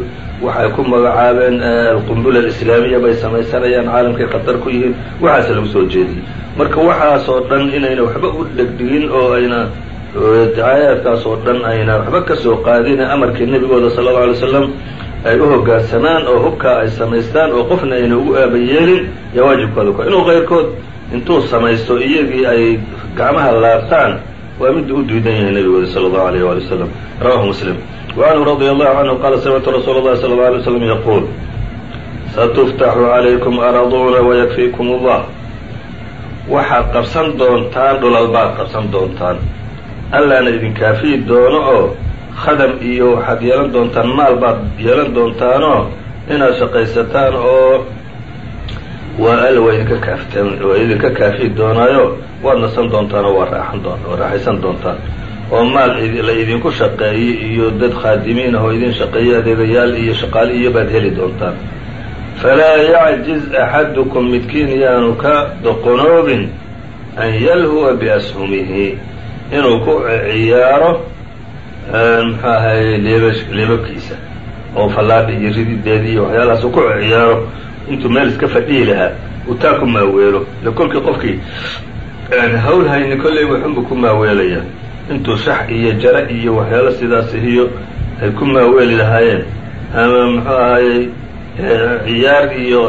waxay ku magacaabeen alqumbula alislaamiya bay samaysanayaan caalamkay khatar ku yihiin. Waxaase lagu soo jeediyey. Marka waxaas oo dhan inayna waxba u dhegdhigin oo ayna dicaayaadkaas oo dhan ayna waxba ka soo qaadin amarkii nebigooda sala allau alay slam ay u hogaansanaan oo hubkaa ay samaystaan oo qofna ayna ugu aaban yeelin yaa waajibkooda ku inuu qayrkood intuu samaysto iyagii ay gacmaha laabtaan waa midda u diidan yahay nabigooda sala allahu alayh waali wasalam rawahu muslim. Wacanhu radi allahu canhu qaala samictu rasuul allahi sala allahu alay slam yaquul satuftaxu calaykum araduuna wayakfiikum allah. Waxaad qabsan doontaan dhulal baad qabsan doontaan. Allaana idinkaafiyi doono oo khadam iyo waxaad yeelan doontaan maal baad yeelan doontaanoo inaad shaqaysataan oo waa alla waa idinka kaafteen waa idinka kaafiyi doonaayo waad nasan doontaan oo waa raaxan doon waa raaxaysan doontaan. Oo maal la idinku shaqeeyey iyo dad khaadimiin ah oo idin shaqeeyey adeegayaal iyo shaqaale iyo baad heli doontaan. Falaa yacjiz axadukum midkiin yaanu ka doqonoobin an yalhuwa biashumihi inuu ku ciyaaro muxuu ahay leeba leebabkiisa oo fallaadha iyo ridideedii iyo waxyaalahaasuu ku ciyaaro. Intuu meel iska fadhihi lahaa uu taa ku maaweelo. Ile kolkii qofkii hawl hayni kolley waxunbu ku maaweelaya intuu shax iyo jara iyo waxyaalo sidaas iyo ay ku maaweeli lahaayeen. Ama muxuu ahayey ciyaar iyo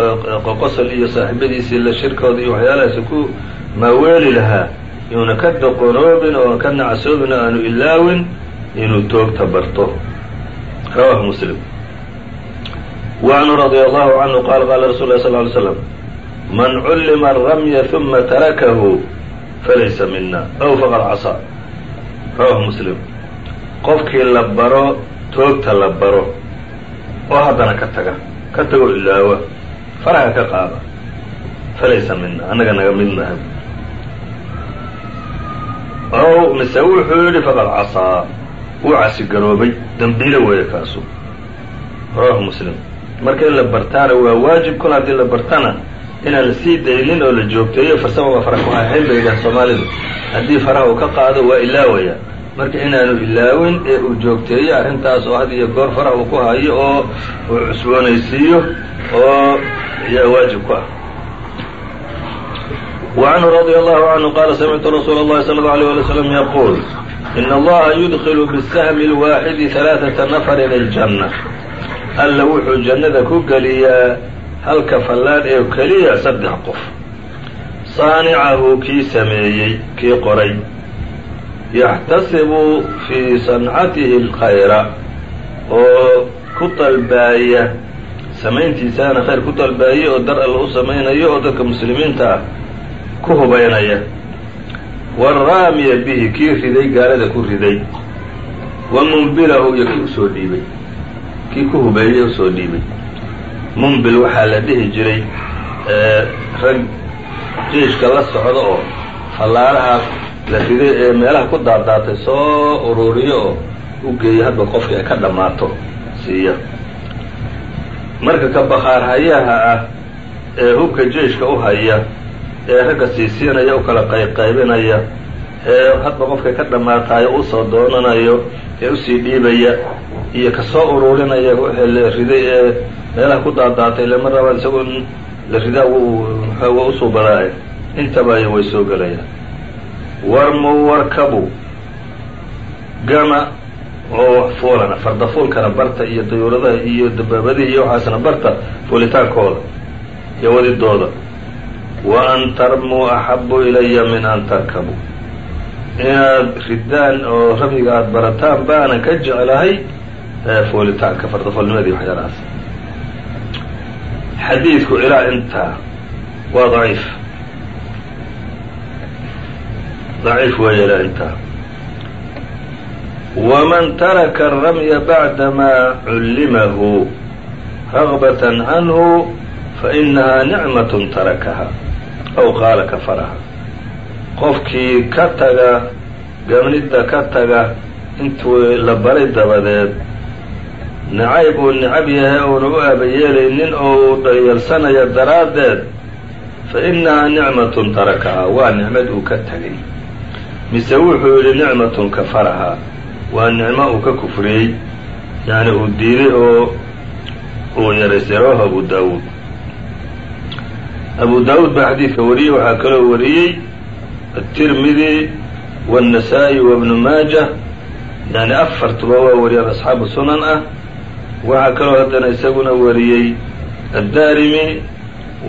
qoqosol iyo saaxiibadiisii la shirkooda iyo waxyaalahaasi ku maaweeli lahaa. Yuuna ka doqonoobin oo ka nacasoobin oo aanu ilaawin inuu toogta barto. Rawaahu muslim. Wacanhu radia allahu canhu qaala qaala rasul lah sl ly slam man cullima aramya uma tarakahu falaysa mina aw faqad casa rawaahu muslim. Qofkii la baro toogta la baro oo haddana ka taga ka tago ilaawa faraha ka qaada falaysa mina annaga naga mid maha. Ow mise wuxuu yidhi faqad casaa wuu casigaroobay dembiile weeye kaasu rawahu muslim marka in la bartaana waa waajib kol haddii la bartana inaan la sii daynin oo la joogteeyo farsama waa fara ku hahayn bay yidhahan soomaalidu haddii faraha uu ka qaado waa ilaawaya marka inaanu ilaawin ee uu joogteeyo arrintaas oo had iyo goor faraha uu ku hayo oo uu cusboonaysiiyo oo yaa waajib ku ah وعنه رضي الله عنه قال سمعت رsuuل الlhi صلى الله عليه ولي وسلم يقول in allaha yudkilu bisahmi lwaxidi alaaata nafarin aljanna alla wuxuu jannada ku geliyaa halka fallaan ee keliya saddex qof saanicahu kii sameeyey kii qoray yaxtasibu fii sancatihi alkhayra oo ku dalbaaya samayntiisaana khayr ku dalbaaya oo dar alla u samaynayo oo dadka muslimiinta ah ku hubaynaya waraamiya bihi kii riday gaalada ku riday wa mumbilahu iyo kii u soo dhiibay. Kii ku hubeeyey u soo dhiibay. Mumbil waxaa la dhihi jiray rag jiishka la socda oo fallaaraha la riday ee meelaha ku daadaatay soo ururiyo oo u geeya hadba qofkii ay ka dhammaato siiya. Marka ka bakhaarhayaha ah ee hubka jeiشhka u haya ee ragga siisiinaya u kala qayqaybinaya ee hadba qofkay ka dhammaatayo u soo doonanayo ee u sii dhiibaya iyo ka soo ururinaya wixii la riday ee meelaha ku daadaatay lama rabaan isagoo la ridaa wa usuu badaaye intaba way soo gelayaan warmu warkabu gama oo fuulana fardafuulkana barta iyo dayuuradaha iyo dabaabadihi iyo waxaasna barta fuulitaankooda iyo wadidooda wa an tarmuu axabu ilaya min an tarkabu inaad riddaan oo ramyiga aada barataan baanan ka jeclahay foolitaanka fardafoolnimadii waxyaalahaas xadiidku ilaa intaa waa daciif daciif weeye ilaa intaa waman taraka aramya bacdamaa cullimahu ragbatan canhu fainahaa nicmat tarakaha aw qaala kafaraha qofkii ka taga gamnidda ka taga intuu la baray dabadeed nacayb uu necab yahay ouna u aabayeelaynin oo uu dhayalsanaya daraaddeed fainahaa nicmaة tarakaha waa nicmad uu ka tegay mise wuxuu yidhi nicmaة kafaraha waa nicmo uu ka kufriyey yani uu diiday oo uu yaraystay rawahu abu daawuud abu daawuud baa xadiidka wariyey waxaa kaloo wariyey aلtirmidi wالnasaa-i wabnu maaja yani afartuba waa wariyaan asxaabu sunan ah waxaa kaloo haddana isaguna wariyey addaarimi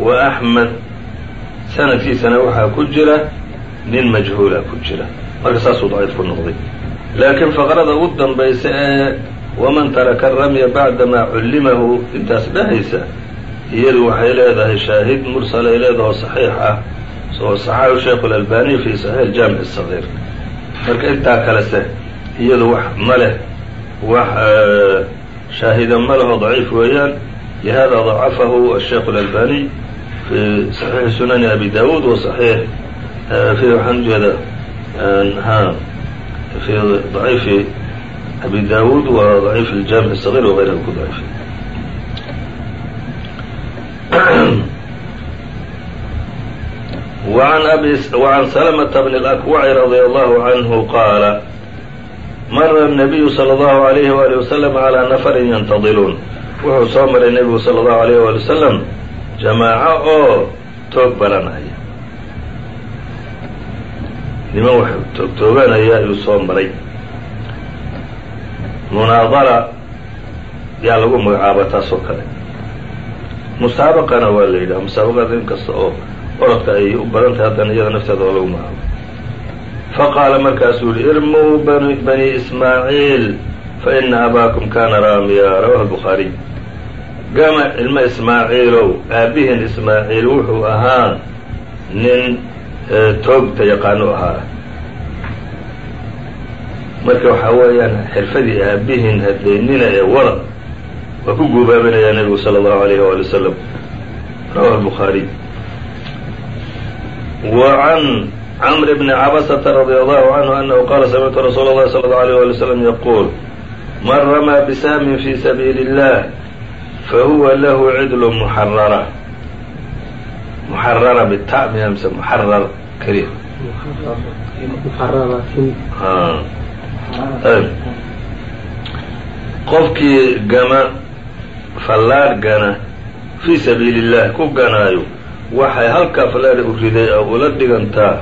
wa axmed sanadkiisana waxaa ku jira nin majhuula ku jira marka saasuu daciif ku noqday laakiin faqrada ugu dambaysa ee waman taraka aramya bacdamaa cullimahu intaas dhahaysa iyadu waxay leedahay shaahid mursal ay leedaho saxiix ah oo saxaxu sheikhu اlalbani fi saxiix jaamic الصaغيir marka intaa kalese iyadu wax ma leh wax shaahida ma leho daciif weeyaan lihada ضacafahu الsheikh اlalbani fi صaxiixi sunani abi dawud wa صaxiix fi waxaan ujeeda ha في ضعيف أبي داود وضعيف الجامع الصغير وغيره ku ضعيف وعن, أبي وعن سلمة بن الأكوع رضي الله عنه قال مر النبي صلى الله عليه وآله وسلم على نفر ينتظلون wuxuu soo maray nebigu salى الlaهu عalيه وaلي وسلم jamaaco oo toog baranaya niman wax toogtooganaya ayuu soo maray munaadara yaa lagu magacaaba taas oo kale musaabaqana waa la yidhaha musaabaqada in kasta oo orodka ay u badan tahay haddana iyada nafteeda oo lagu magacaabo faqaala markaasuu yihi irmuu bani ismaaciil faina abaakum kana raamiya. Rawahu الbukhaariy gama ilmo ismaaciilow aabihin ismaaciil wuxuu ahaa nin toogta yaqaano ahaa. Marka waxaa weeyaan xirfadii aabihin hadaynina ee wada waa ku guubaabinayaa nebigu salى الlahu عalيh wali wslam rawahu الbukhaariy wa can cmr bni cabasةa radي allahu canhu anahu qaala samictu rasuula اllahi salى الlaه عalيه wali wslam yaquul man ramaa bisahmin fi sabiili الlah fahuwa lahu cidl muxarara muxarara bita miya mise muxarar keliya qofkii gama fallaadh gana fii sabiili اllahi ku ganaayo waxay halkaa fallaadha u riday oo ula dhigantaa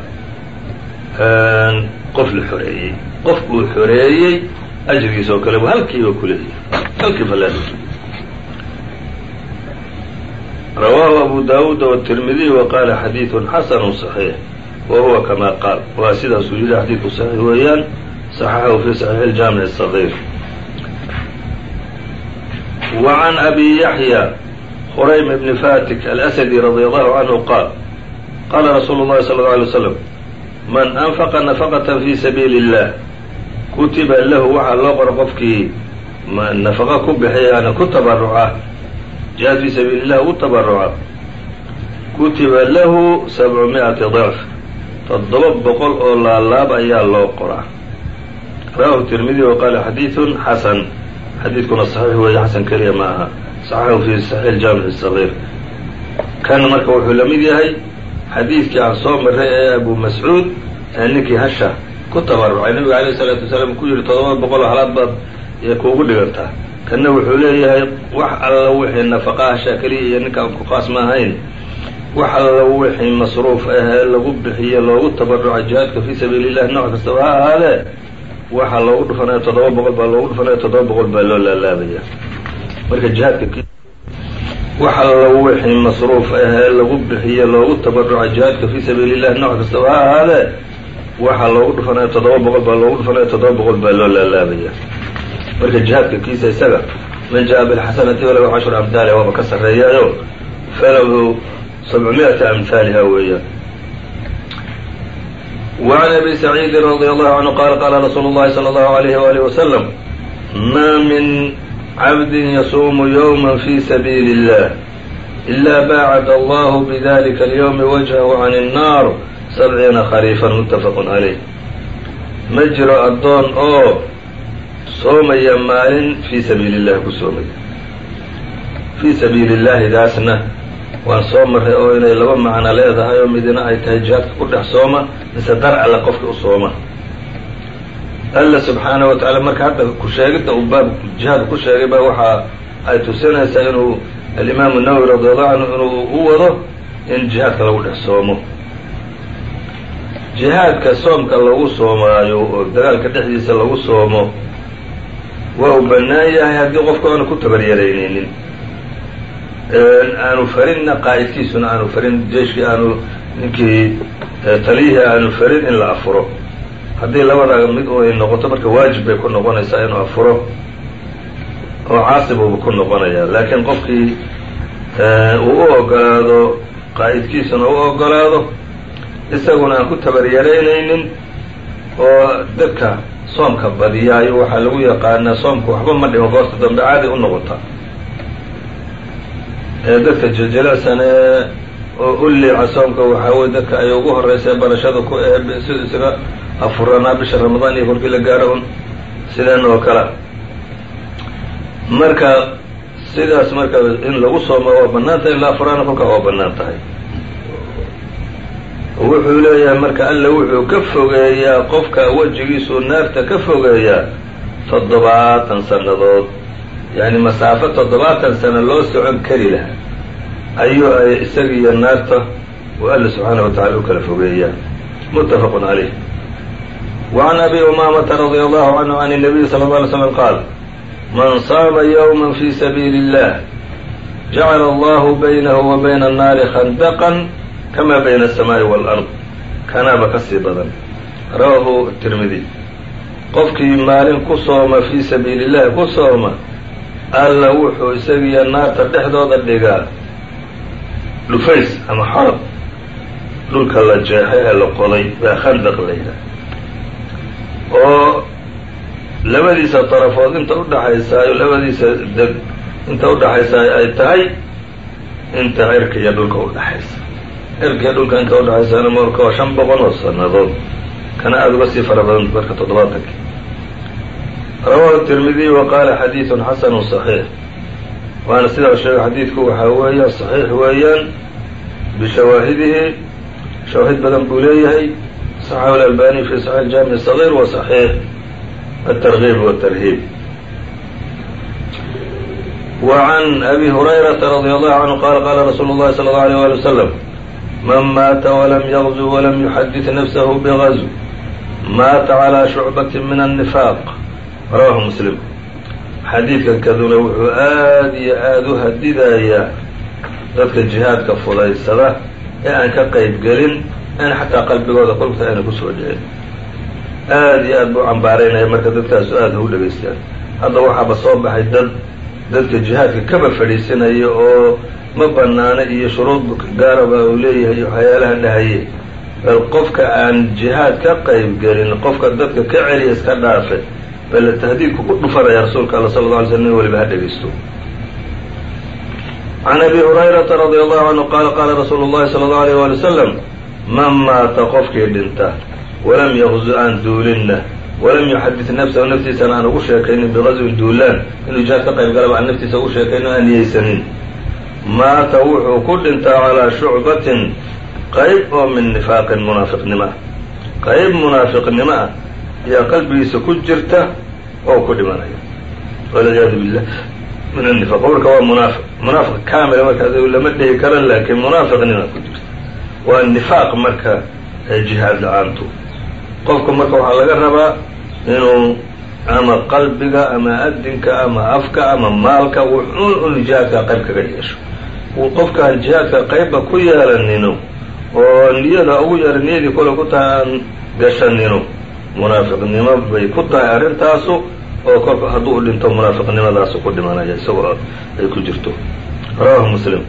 qof la xoreeyey qof uu xoreeyey ajrigiisa oo kale bu halkiiba kuleeyahay halkii fallaadha u riday rawaahu abu daawuud wالtirmidiy wa qaala xadiiثu xasanu صaxiix wa huwa kama qaal waa sidaasuu yidhi xadiidku saxiix weeyaan صaxaxahu fi صaxiix اjaamiع wa can abi yaxya huraym ibni fatik alasadi radi allahu canhu qaal qaala rasuulu llahi sala alla alay slam man anfaqa nafaqatan fii sabiili illah kutiba lahu waxaa loo qora qofkii nafaqo ku bixiyaana ku tabaruca jihaad fii sabiili illah u tabaruca kutiba lahu sabcu mi-ati dacf toddoba boqol oo laalaab ayaa loo qoraa rawaahu tirmidi wa qaala xadiidun xasan xadiidkuna saxiix weeye xasan keliya ma aha saxaxu fi saxiix jaamic الصغيir kan marka wuxuu la mid yahay xadiidkii aan soo maray ee abu mascuud ee ninkii hasha ku tabarucay nabiga alayh الsalaatu wasalaam ku yihi todoba boqol oo halaad baad kuugu dhigantaa kanna wuxuu leeyahay wax alla wixii nafaqa hasha keliya iyo ninkaan ku qaas ma ahayn wax alla wixii masruuf ahee lagu bixiyo loogu tabaruca jihaadka fii sabiili llahi nooc kastaba ha ahaadee waxaa loogu dhufanaya toddoba boqol baa loogu dhufanaya toddoba boqol baa loo laalaabaya. Marka jihaadka wax alla wixii masruuf ahee lagu bixiyo loogu tabaruca jihaadka fii sabiili llahi nooc kastaba ha ahaadee waxaa loogu dhufanaya toddoba boqol baa loogu dhufanaya toddoba boqol baa loo laalaabaya. Marka jihaadka kiisa isaga man jaa bilxasanati falahu cashru amhaaliha waaba ka sarreeyaayo falahu sabcmiئata amhaaliha weeyaan وعn أbي سعيidi رضي الله عnه qال qاla رsuul الlahi صلى الله عليه وaلiه وسلم ma min cabdi yasuumu yوما fي sabiili الlah إla baacd allah bdlika اليوم وجهه عن الناar sabciina khariifan متafq عalيh ma jiro addoon oo soomaya maalin fii sabiili الlahi ku soomaya fii sabiili الlahidaasna waan soo marray oo inay laba macno leedahay oo midina ay tahay jihaadka ku dhex sooma mise dar alle qofka u sooma. Alla subxaanahu wa tacaala marka hadda ku sheegidda uu baab jihaadka ku sheegay baa waxa ay tusinaysaa inuu alimaamu nawowi radi allahu canhu inuu u wado in jihaadka lagu dhex soomo. Jihaadka soomka lagu soomaayo oo dagaalka dhexdiisa lagu soomo waa uu bannaan yahay haddii qofku aanu ku tabaryaraynaynin aanu farinna qaa'idkiisuna aanu farin jeyshkii aanu ninkii taliyihii aanu farin in la afuro. Haddii labada mid ay noqoto marka waajib bay ku noqonaysaa inuu afuro. Oo caasib uuba ku noqonaya laakiin qofkii uu u ogolaado qaa'idkiisuna u ogolaado isaguna aan ku tabaryaraynaynin oo dadka soomka badiyaayo waxaa lagu yaqaanaa soomka waxba ma dhimo goorta dambe caadi u noqota ee dadka jeljelecsan ee u liica soomka waxaa weye dadka ay ugu horeysa barashada ku ee sida isaga afuranaa bisha ramadaan iyo kolkii la gaaro un sideen oo kale. Marka sidaas marka in lagu sooma waa bannaan tahay in la afuraana kolkaa waa bannaan tahay. Wuxuu leeyahay marka alla wuxuu ka fogeeyaa qofka wejigiisuu naarta ka fogeeyaa toddobaatan sannadood yani masaafo toddobaatan sano loo socon kari lahaa. Ayuu ay isaga iyo naarta uu alla subxaanahu wa tacala u kala fogeeyaan muttafaqun calayh wacan abi umaamata radia allahu canhu can nabiyi sala alla alay slam qaal man saama yowma fii sabiili illah jacala allahu baynahu wa bayna annaari khandaqan kamaa bayna asamaai waalard kanaaba ka sii badan. Rawahu tirmidi qofkii maalin ku sooma fii sabiili illahi ku sooma alla wuxuu isagiyo naarta dhexdooda dhigaa. Dhufays ama xorab. Dhulka la jeexay ee la qoday baa khandaq la yidhaha oo labadiisa darafood inta udhaxaysaayo labadiisa deg inta udhaxaysaay ay tahay inta cirka iyo dhulka udhaxaysa cirka iyo dhulka inta udhaxaysana marka waa shan boqol oo sannadood. Kana aada uga sii fara badan marka toddobaatankii rawahu tirmidiy wa qaala xadiidun xasanu صaxiix waana sidaa sheegay xadiidku waxaa weeyaan صaxiix weeyaan bishawaahidihi shawaahid badan buu leeyahay صaxahu اlalbani fi صaxiix jaamiع الصغيr wa صaxiix الtarغib wالtarhiib وعn abi هurayraةa radي allahu canهu qala qala rasuulu الlahi slى الlه عalيه alي وsلم man maata وlam yغزو وlam yuxadid nafsah bغزو maata عlى شhucbaة min النifaaq rawahu muslim. Xadiidkan kaduna wuxuu aada iyo aada u hadidayaa dadka jihaadka fudaysada ee aan ka qayb gelin in xataa qalbigooda qulubta ayna ku soo dhicin. Aad iyo aad buu cambaaraynaya marka dadkaasu aada u dhegaystaan. Hadda waxaaba soo baxay dad dadka jihaadka kaba fadhiisanaya oo ma banaana iyo shuruud gaaraba uu leeyahay waxyaalaha dhahaye bal qofka aan jihaad ka qayb gelin qofka dadka ka celiya iska dhaafe bale tahdiidku ku dhufanaya rasuulka alla sala alla alay slam nin waliba ha dhegaysto can abi hurayrata radia allahu canhu qaala qaala rasuulu llahi sala allahu alayh waali wasalam man maata qofkii dhinta walam yaqzu aan duulinna walam yuxadid nafsahu naftiisana aan ugu sheekaynin biqaswin duulaan inuu jihaad ka qayb galaba aan naftiisa ugu sheekaynin aan niyeysanin. Maata wuxuu ku dhintaa calaa shucbatin qayb oo min nifaaqin munaafiqnimo qayb munaafiqnimo ah ayaa qalbigiisa ku jirta oo ku dhimanaya walciyaadu billah. Min anifaq warka waa munaafiq. Munaafiq kaamila markaas lama dhihi karo laakiin munaafiqnima ku jirta. Waa nifaaq marka jihaad la'aantu. Qofka marka waxaa laga rabaa inuu ama qalbiga ama adinka ama afka ama maalka wuxuun un jihaadka qayb kaga yeesho. Qofkaan jihaadka qaybba ku yeelanino oo niyada ugu yara niyadii kole ku tahay aan gashanino munaafiqnimo bay ku tahay arrintaasu oo kolka hadduu dhinto munaafiqnimadaasu ku dhimanaya isagoo ay ku jirto rawahu muslim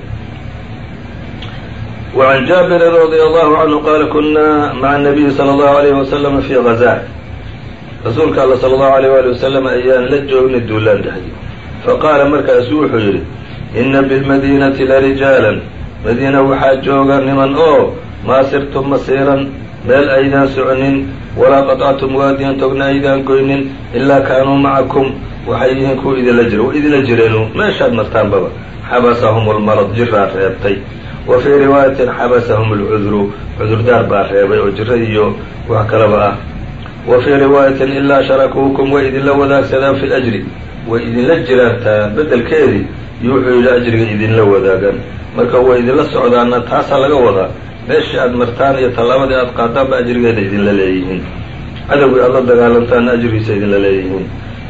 وعn jaaبiri رadي الlه عanهu qala kuna mعa النabiyi slى الlه عalيه وasلم fي غazاء rasuulka all slى الlه عalيه وaلي وasلم ayaan la joognay duulaan dhexdii faqaala markaasu wuxuu yidhi ina bالmadinati larijaaلا madiina waxaa jooga niman oo maa sirtum masiiran meel aydaan soconin walaa qatactum waadiyan togna aydaan goynin ilaa kaanuu macakum waxay yihiin kuwa idinla jira wa idinla jireenu meeshaad martaanbaba xabasahum almarad jiraa reebtay wa fii riwaayatin xabasahum alcudru cudurdaar baa reebay oo jira iyo wax kalaba ah wa fii riwaayatin ilaa sharakuukum way idinla wadaagsadaan fi lajri way idinla jiraan taa bedelkeedii iyo wuxuu yidhi ajriga idinla wadaagan marka way idinla socdaana taasaa laga wadaa meeshii aad martaan iyo tallaabadii aad qaadaanba ajrigeeda idinla leeyihiin. Cadowgii aad la dagaalantaana ajrigiisa idinla leeyihiin.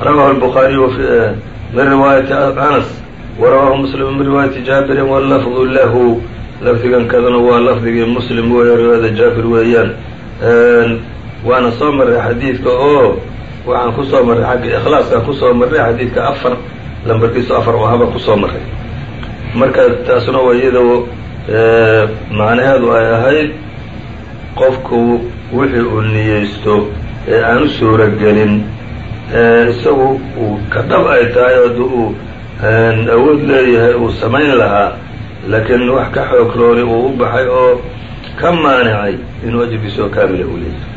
Rawahu albukhaariyu min riwaayati anas wa rawaahu muslimu min riwaayati jaabirin wallafdu lahu. Lafdigan kadana waa lafdigii muslim weeye riwaayada jaabir weeyaan. Waana soo marray xadiidka oo waxaan ku soo marray xagga ikhlaaskaan ku soo marray xadiidka afar lambarkiisu afar oo haba ku soo marray. Marka taasuna waa iyada macnaheedu ay ahayd qofku wixii uu niyeysto ee aan u suuragelin isagu uu ka dhab ay tahay haddii uu awood leeyahay uu samayn lahaa laakiin wax ka xoog rooli uu u baxay oo ka maanicay inuu ajirkiisa oo kaamila uu leeyahay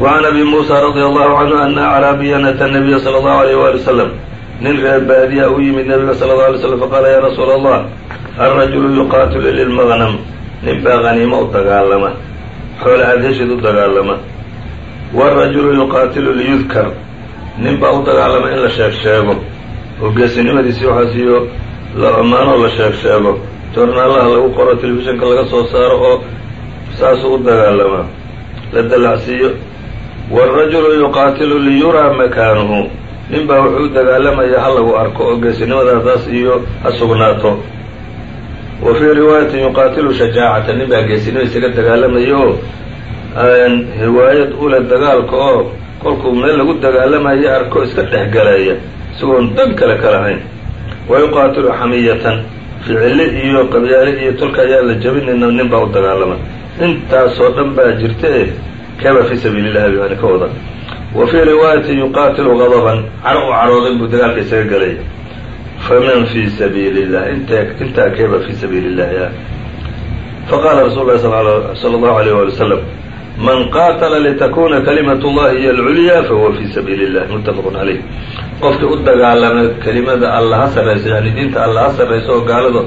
وعn أbي موسى رضي الله عنه أن أعraabiyan أtى النبya slى الlه عليه وaلي وسلم nin reer baadiya u yimid nabiga sala allau alay slam faqaala yaa rasuula allah alrajulu yuqaatilu lilmaqnam nin baa haniimo u dagaalama xoole adhesheed u dagaalama. Waalrajulu yuqaatilu liyudkar nin baa u dagaalama in la sheeg sheego oo geesinimadiisii waxaas iyo la ammaanoo la sheeg sheego jornaalaha lagu qoro telefishinka laga soo saaro oo saasu u dagaalama. La dalacsiiyo waalrajulu yuqaatilu liyuraa makaanuhu nin baa wuxuu u dagaalamayaa ha lagu arko oo geesinimadaadaas iyo ha sugnaato. Wa fii riwaayatin yuqaatilu shajaacata nin baa geesinima isaga dagaalamaya oo hiwaayad ule dagaalka oo kolkuu meel lagu dagaalamayo arko iska dhexgelaya isagoon dan kale ka lahayn. Wa yuqaatilu xamiyatan ficile iyo qabyaale iyo tolka ayaa la jabinayna nin baa u dagaalama intaasoo dhan baa jirta kaba fii sabiili illahi ka wada wa fii riwaayatin yuqaatilu gadaban caro u carooday buu dagaalka isaga gelaya faman fii sabiili illah int intaa keeba fii sabiili illahi ah faqaala rasuulu lahi sala allahu alayh wali wasalam man qaatala litakuna kalimat llahi hiy alculyaa fahuwa fii sabiili illahi muttafaqun caleyh qofkii u dagaalama kelimada alla ha sarrayso yani diinta alla ha sarrayso oo gaalada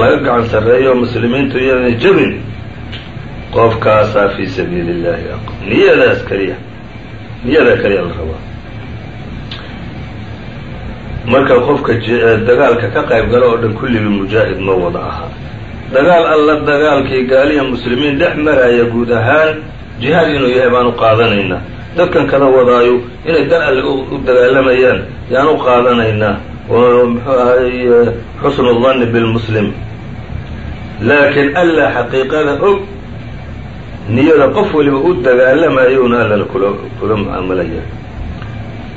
laga gacan sarreeyo muslimiintu iyadanay jabin qofkaasaa fii sabiili illahi niyadaas keliya niyadaa keliya la rabaa. Marka qofka dagaalka ka qayb galo oo dhan kulligii mujaahid ma wada aha. Dagaal alla dagaalkii gaaliya muslimiin dhex maraya guud ahaan jihaad inuu yahay baan u qaadanaynaa. Dadkan kada wadaayo inay dan alle u dagaalamayaan yaan u qaadanaynaa. Oo muxuu xusnu danni bilmuslim laakiin alla xaqiiqada og niyada qof waliba u dagaalamayouna allala kula kula mucaamalaya.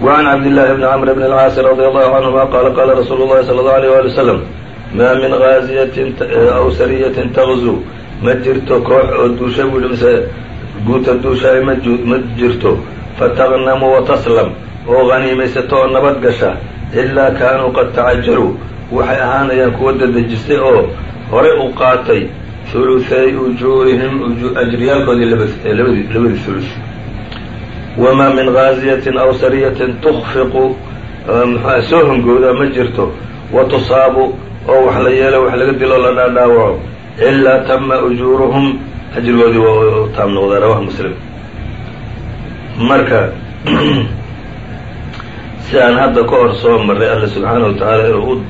wacan cabdillaahi bni camr bn alcaas radi allahu canhuma qaala qaala rasuulu llahi sala allahu alayh wali wasalam maa min haaziyatin aw sariyatin taqzu ma jirto koox oo duusha buu mise guuta duushaa ma ma jirto fataqnamu wataslam oo haniimaysato oo nabad gasha ilaa kaanuu qad tacajaruu waxay ahaanayaan kuwa dadejistay oo horey u qaatay huluhay ujuurihim ajriyaalkoodii labadii hulus wamaa min gaaziyatin aw sariyatin tukfiqu mxua soo hongooda ma jirto. Wa tusaabu oo wax la yeelo wax laga dilo la dhaadhaawaco ilaa tama ujuuruhum ajrigoodii waa taam noqdaa rawahu muslim. Marka si aan hadda ka hor soo marray alla subxaana wa tacaala inuu u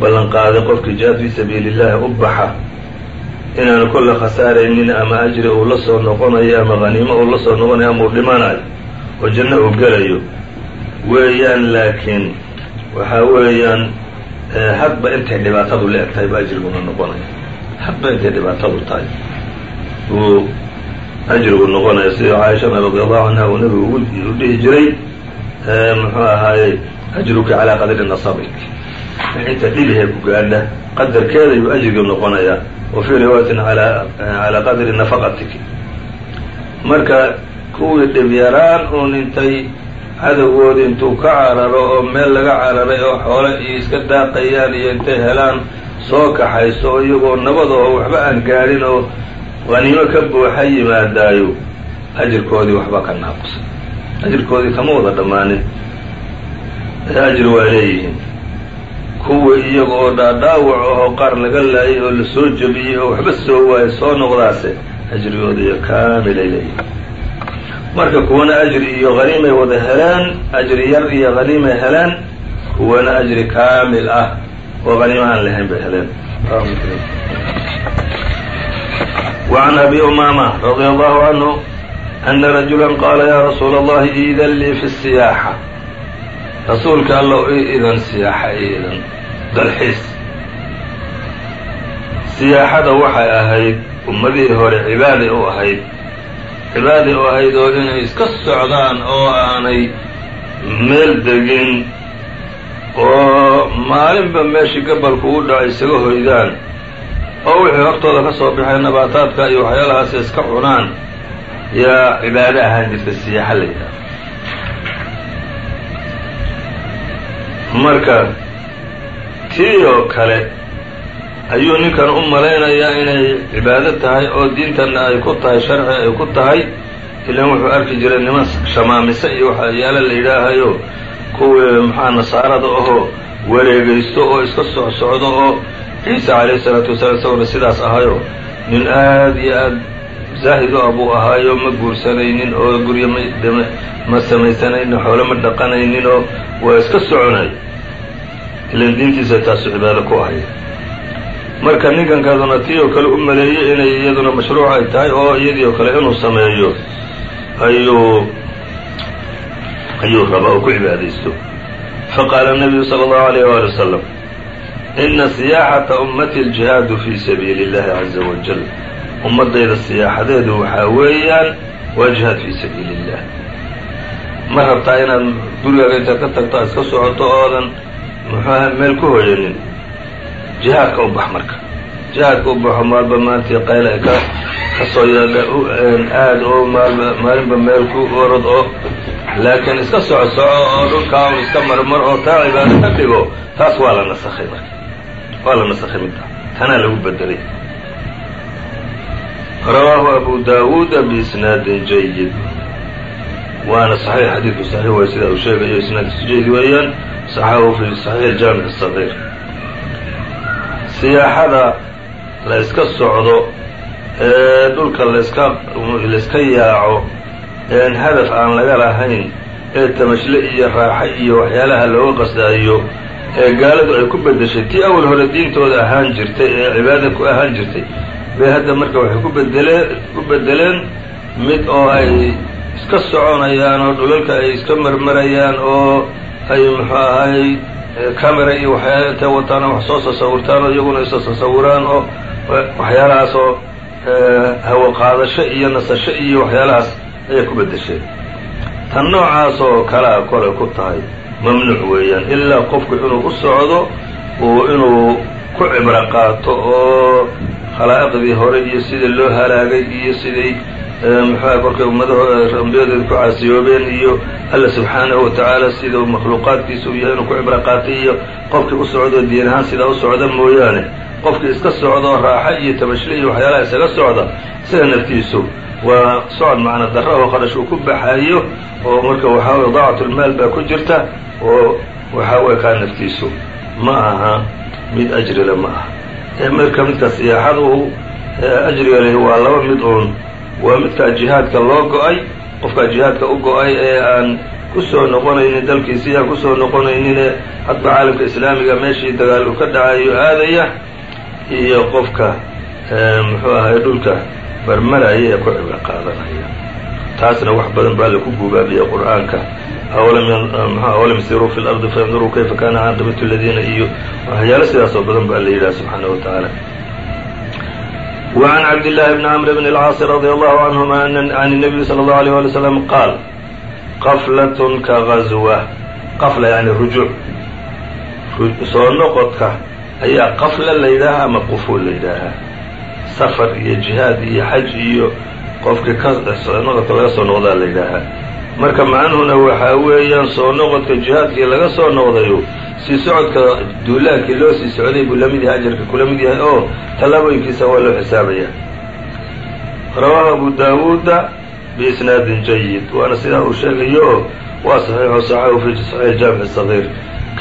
ballan qofkii jihaad fii sabiili llahi u baxa inaanu kolle khasaaraynin ama ajri uu la soo noqonayo ama haniimo uu la soo noqonayo ama uu dhimanayo oo janno uu gelayo weeyaan laakiin waxaa weeyaan hadba intay dhibaatadu la eg tahay ba ajriguna noqonaya hadba intay dhibaatadu tahay uu ajrigu noqonaya sida caaishana radi allahu canha uu nabigu u dhihi jiray muxuu ahaayey ajruki calaa qadri nasabik inta dhibihee ku gaadha qadarkeeda yuu ajrigi noqonayaa wa fii riwaayatin calaa qadri nafaqatik marka kuwii dhib yaraan uun intay cadowgoodi intuu ka cararo oo meel laga cararay oo xoole iyo iska daaqayaan iyo intay helaan soo kaxayso oo iyagoo nabad oo waxba aan gaadhin oo qaniimo ka buuxa yimaadaayo ajirkoodii waxba ka naaqusay ajirkoodii kama wada dhammaanin ajri waa leeyihiin kuwii iyaga oo dhaadhaawac ahoo qaar laga laayay oo lasoo jebiyey oo waxba soo waayay soo noqdaase ajrigooda iyo kaamilay leeyihiin marka kuwana ajri iyo haniimay wada heleen ajri yar iyo haniimay heleen kuwana ajri kaamil ah oo haniimo aan lahayn bay heleen وعn أbي أmاmة رضي الله عنه أنa رaجuلا qاla ya رasuul الlahi iidan lii fi الsiyaaxة rasuulka allow i idan siyaaxa i idan dalxiis. Siyaaxada waxay ahayd ummadihii hore cibaaday u ahayd. Cibaaday u ahayd oo inay iska socdaan oo aanay meel degin oo maalinba meeshii gabalku u dhaco isaga hoydaan. Oo wixii hortooda ka soo baxay nabaataadka iyo waxyaalahaas iska cunaan. Yaa cibaado ahaan jirta siyaaxa la yidhaha marka tii oo kale ayuu ninkan u malaynayaa inay cibaado tahay oo diintanna ay ku tahay sharci ay ku tahay. Ilaan wuxuu arki jiray niman shamaamisa iyo waxyaala la yidhaahayo kuwii maxaa nasaarada ahoo wareegaysto oo iska soc socdo oo ciisa calayhi salaatu wasalaam isaguna sidaas ahayo nin aada iyo aada zaahid u abuu ahaayo ma guursanaynin oo guryo ma ma samaysanaynin xoole ma dhaqanaynin oo waa iska soconay. Ilan diintiisa taasu cibaado ku ahay. Marka ninkankaaduna tii oo kale u maleeyey inay iyaduna mashruuc ay tahay oo iyadii oo kale inuu sameeyo ayuu ayuu rabaa oo ku cibaadaysto. Faqaala nabiyu sala allahu aleyh waali wasalam ina siyaaxata ummati aljihaadu fii sabiili illahi caza wajal ummaddayda siyaaxadeedu waxaa weeyaan waa jihaad fii sabiili illah ma rabtaa inaad gurigaaga intaad ka tagto aad iska socoto oodan muxuaha meel ku hoyanin jihaadka u bax marka. Jihaadka u baxo maalba maantii qayl ay ka ka soo yeedha aad oo maalba maalinba meel ku orod oo laakiin iska soco soco oo dhulkaa iska marmar oo taa cibaado ka dhigo taas waa la nasakhay marka. Waa la nasakhay midda. Tanaa lagu bedelay rawaahu abu daawuuda biisnaadin jayid waana saxiix xadiidku saxiix way sida uu sheegayo isnaadkiisu jayid weeyaan saxahu fi saxiix aljaamic asagiir siyaaxada la iska socdo ee dhulka laska layska yaaco een hadaf aan laga lahayn ee tamashle iyo raaxo iyo waxyaalaha looga qasdaayo ee gaaladu ay ku beddeshay tii awal hore diintooda ahaan jirtay ee cibaada ku ahaan jirtay bay hadda marka waxay ku bedeleen ku beddeleen mid oo ay iska soconayaan oo dhulalka ay iska marmarayaan oo ay muxuu ahay camera iyo waxyaala intay wataan oo wax soo tasawurtaan oo iyaguna isa tasawuraan oo waxyaalahaas oo hawo qaadasho iyo nasasho iyo waxyaalahaas ayay ku beddesheen tan noocaas oo kalea kolay ku tahay mamnuuc weeyaan ilaa qofku inuu u socdo uu inuu ku cibro qaato oo khalaa'iqdii hore iyo sidii loo halaagay iyo sidii muxuuha kolkay ummadaho ambiyadooda ku caasiyoobeen iyo alla subxaanahu watacaala sida makhluuqaadkiisa uu yahay inuu ku cibro qaatay iyo qofkii u socdo diin ahaan sidaa u socda mooyaane. Qofkii iska socdo raaxo iyo tabashle iyo waxyaalaha isaga socda isaga naftiisu waa socod macna darra oo qarash uu ku baxayo oo marka waxaa weye daacatlmaal baa ku jirta oo waxaa weye kaa naftiisu ma aha mid ajrila ma aha. Marka midka siyaaxaduhu ajriga leh waa laba mid uun waa midkaa jihaadka loo go'ay qofkaa jihaadka u go'ay ee aan ku soo noqonaynin dalkiisii aan ku soo noqonaynine hadba caalamka islaamiga meeshii dagaal uu ka dhacayo aadaya iyo qofka muxuu ahay dhulka barmaraya ee ku cibro qaadanaya. Taasna wax badan baa laku guubaabiya qur'aanka. Awalam yasiruu fi lardi fayanduruu kayfa kana caaqibatu ladiina iyo waxyaalo sidaas oo badan baa la yidhaha subxaanahu wa tacaala وعn cabd للh بn cمr بn الcاaص رضي الله عنهma عن النبي صلى الله عليه ولي وسلم qاal qflaة kaغaزوة qfla yani rujuuع soo noqodka ayaa qafla la yidhaahaa ama qufuul la yidhaahaa safar iyo jihaad iyo xaj iyo qofkii noqodka laga soo noqdaa la yidhaahaa marka macnuhuna waxaa weeyaan soo noqodka jihaadkii laga soo noqdayo sii socodka duulaankii loo sii socday buu la mid yahay ajarka kula mid yahay oo tallaabooyinkiisa waa loo xisaabaya. Rawaahu abu daawuuda biisnaadin jayid waana sidaa uu sheegayo waa saxiixo saxahu fi saxiix jaamic sagiir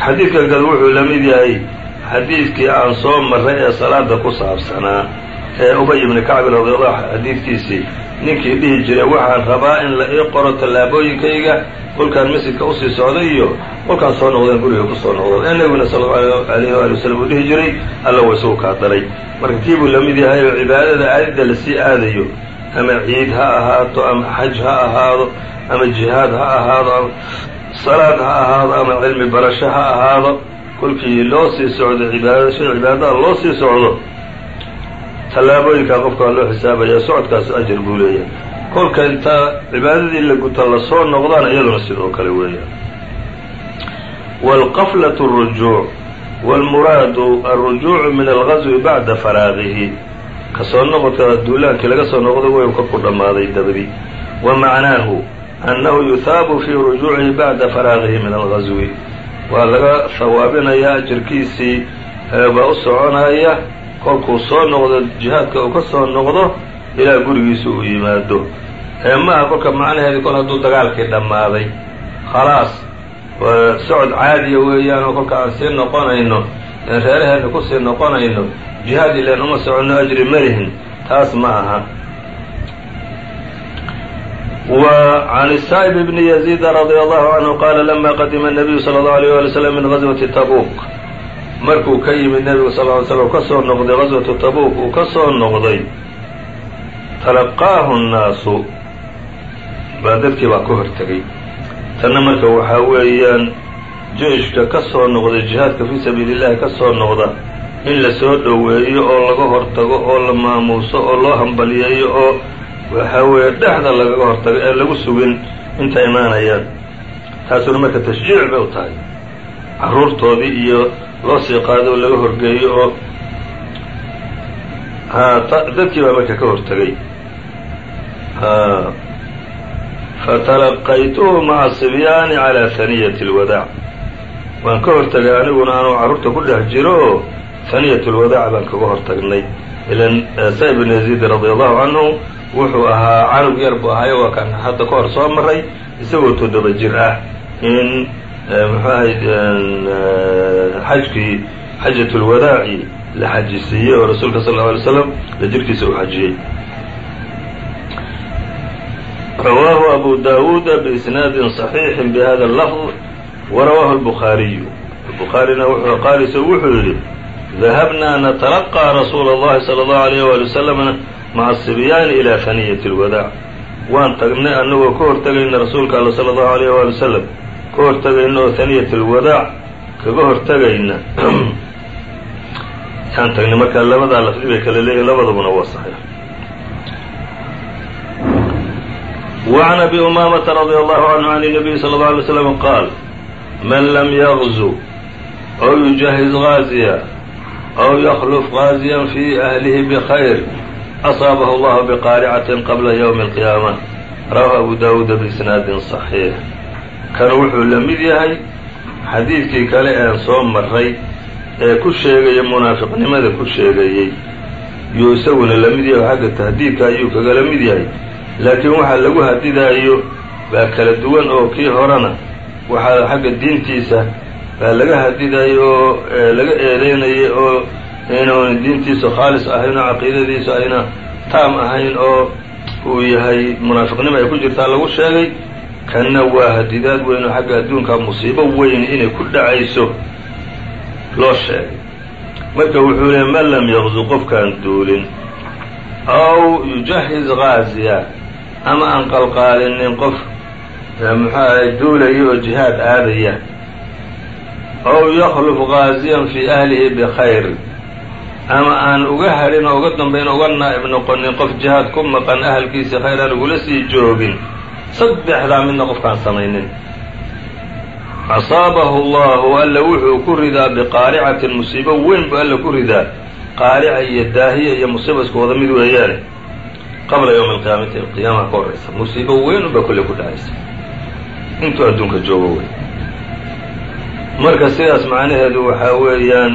xadiidkan kale wuxuu la mid yahay xadiidkii aan soo marray ee salaada ku saabsanaa ee ubay ibni kacbi radiallahu xadiidkiisii ninkii dhihi jiray waxaan rabaa in la ii qoro tallaabooyinkayga kolkaan masjidka u sii socday iyo kolkaan soo noqdeen guriga ku soo noqdo ee nebiguna sala allau alayhi waali wasalam uu dhihi jiray alla wa isagu kaa daray marka kii buu la mid yahay oo cibaadada aadidda la sii aadayo ama ciid ha ahaato ama xaj ha ahaado ama jihaad ha ahaado ama salaad ha ahaado ama cilmi barasho ha ahaado kolkii loo sii socdo cibaadada sida cibaadada loo sii socdo tallaabooyinkaa qofka waa loo xisaabaya socodkaas ajar buu leeyahay kolka intaa cibaadadii la guta lasoo noqdaan iyaduna sidoo kale weeyaan wاlqaflaة الrujuuc wاlmuraadu alrujuucu min algazwi bacda faraagihi kasoo noqodka duulaankii laga soo noqdo wey korku dhammaaday dabadi wa macnaahu annahu yuhaabu fii rujuucihi bacda faraagihi min algazwi waa laga hawaabinayaa ajarkiisii baa u soconaya kolkuu soo noqdo jihaadka uu ka soo noqdo ilaa gurigiisa uu yimaado ee maaha kolka macnaheedi kol hadduu dagaalkii dhammaaday khalaas socod caadiya weeyaanoo kolka aan sii noqonayno een reeraheenna kusii noqonayno jihaad ileen uma soconno ajri malihin taas ma aha w عن الsائب بن يزيد رضي الله عنه qال لma qadima النبyu صلى الله عليه ولي وسلم min غزوةi تbوk markuu ka yimid nebigu sal ly slm ka soo noqday qaswatu tabuuk uu ka soo noqday talaqaahu nnaasu. Baa dadkii baa ka hortegay. Tanna marka waxaa weeyaan jeyshka ka soo noqday jihaadka fii sabiilillahi ka soo noqda in la soo dhoweeyo oo laga hortago oo la maamuuso oo loo hambaliyeeyo oo waxaa weeye dhexda lagaga hortago ee lagu sugin inta imaanayaan. Taasuna marka tashjiic bay u tahay carruurtoodii iyo loo sii qaado oo laga horgeeyo oo dadkii baa marka ka hortegay fatalaqaytuhu maca sibyaani calaa haniyati اlwadaac waan ka hortegay aniguna anuu carruurta ku dhex jiro oo haniyat اlwadaac baan kaga hortagnay. Ilan sa bn yaziid radi allahu canhu wuxuu ahaa canug yar buu ahaayo waa kaan hadda ka hor soo maray isagoo toddoba jir ah in muxuu ahay xajkii xajat اlwadaaci la xajisiiyey oo rasuulka sal lla alay slam la jirkiisa uu xajiyey rawaahu abu dawuuda biisnaadin صaxiixi bihada اlafظ warawaahu الbukhaariyu bukhaarina wuxuu qaaliso wuxuu yidhi dahabnaa natalaqىa rasuula اllahi salى اllahu عalيyh wali waslm maca asibyaani ilaa haniyati اlwadaac waan tagnay annagoo ka hortegayna rasuulka alla sala allahu alayh waali wasalam ka hortegayna oo haniyat alwadaac kaga hortegayna yaan tagnay marka labadaa lafdi bay kala leeyihin labadabuna waa saxiix وعn أbي أmامة رضي الله عنه عن النبي صلى الله عليه وسلم qاal mن lm yغزو أو يجهز غازيا أو يخلف غازيا في أهله بخير أصاabه الله بqاarعة qبلa يوم القيامة rawاه أبو dاود بإسناad صحيح kan wuxuu la mid yahay xadiidkii kale een soo maray ee ku sheegaya munaafiqnimada ku sheegayey yuu isaguna la mid yahay xagga tahdiidka ayuu kagala mid yahay. Laakiin waxaa lagu hadidaayo baa kala duwan oo kii horena waxaa xagga diintiisa baa laga hadidayo oo laga eedeynayay oo inuuna diintiisu khaalis ahayn oo caqiidadiisu ayna taam ahayn oo uu yahay munaafiqnimo ay ku jirtaa lagu sheegay kanna waa hadidaad weyn oo xagga adduunka musiibo weyn inay ku dhacayso. Loo sheegay. Marka wuxuu leey man lam yaqzu qofkaan duulin? Aw yujahiz gaaziya ama aan qalqaalinin qof muxuahay duulaya oo jihaad aadaya? Aw yakhluf gaaziyan fii ahlihi bikhayr? Ama aan uga hadhin oo uga dambayn uga naa'ib noqonin qof jihaad ku maqan ahalkiisa khayr aan ugula sii joogin saddexdaa midna qofkaan samaynin. Asaabahu allahu alla wuxuu ku ridaa biqaaricatin musiibo weyn buu alla ku ridaa. Qaarica iyo daahiya iyo musiiba isku wada mid weeyaane qabla yowmi alqiyaamati qiyaamaha ka horraysa musiibo weyn unbaa kolley ku dhacaysa. Intuu adduunka joogo wey. Marka sidaas macnaheedu waxaa weeyaan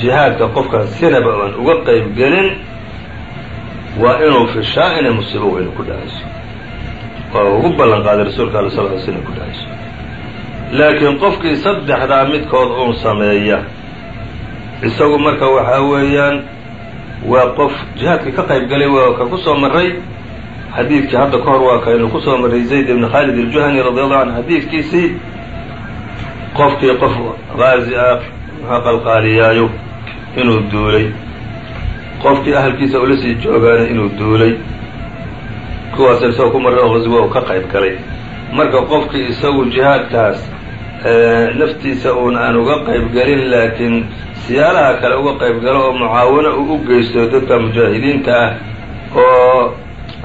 jihaadka qofkaan sinaba aan uga qayb gelin waa inuu fishaa inay musiibo weyn ku dhacayso waa ugu ballan qaaday rasuulka alla sal ly slam ku dhacayso laakiin qofkii saddexdaa midkood uun sameeya isagu marka waxaa weeyaan waa qof jihaadkii ka qayb galay waa ka ku soo marray. Xadiidkii hadda ka hor waa kaynu ku soo marray zayd ibni khaalid aljuhani radi allahu canhu xadiidkiisii. Qofkii qof qaazi ah muxuu qalqaaliyaayo inuu duulay. Qofkii ahalkiisa ula sii joogaana inuu duulay kuwaas isagoo ku marray oo qaswa uu ka qayb galay. Marka qofkii isagu jihaadkaas naftiisa uun aan uga qayb gelin laakiin siyaalaha kale uga qayb galo oo mucaawano uu u geysto dadka mujaahidiinta ah oo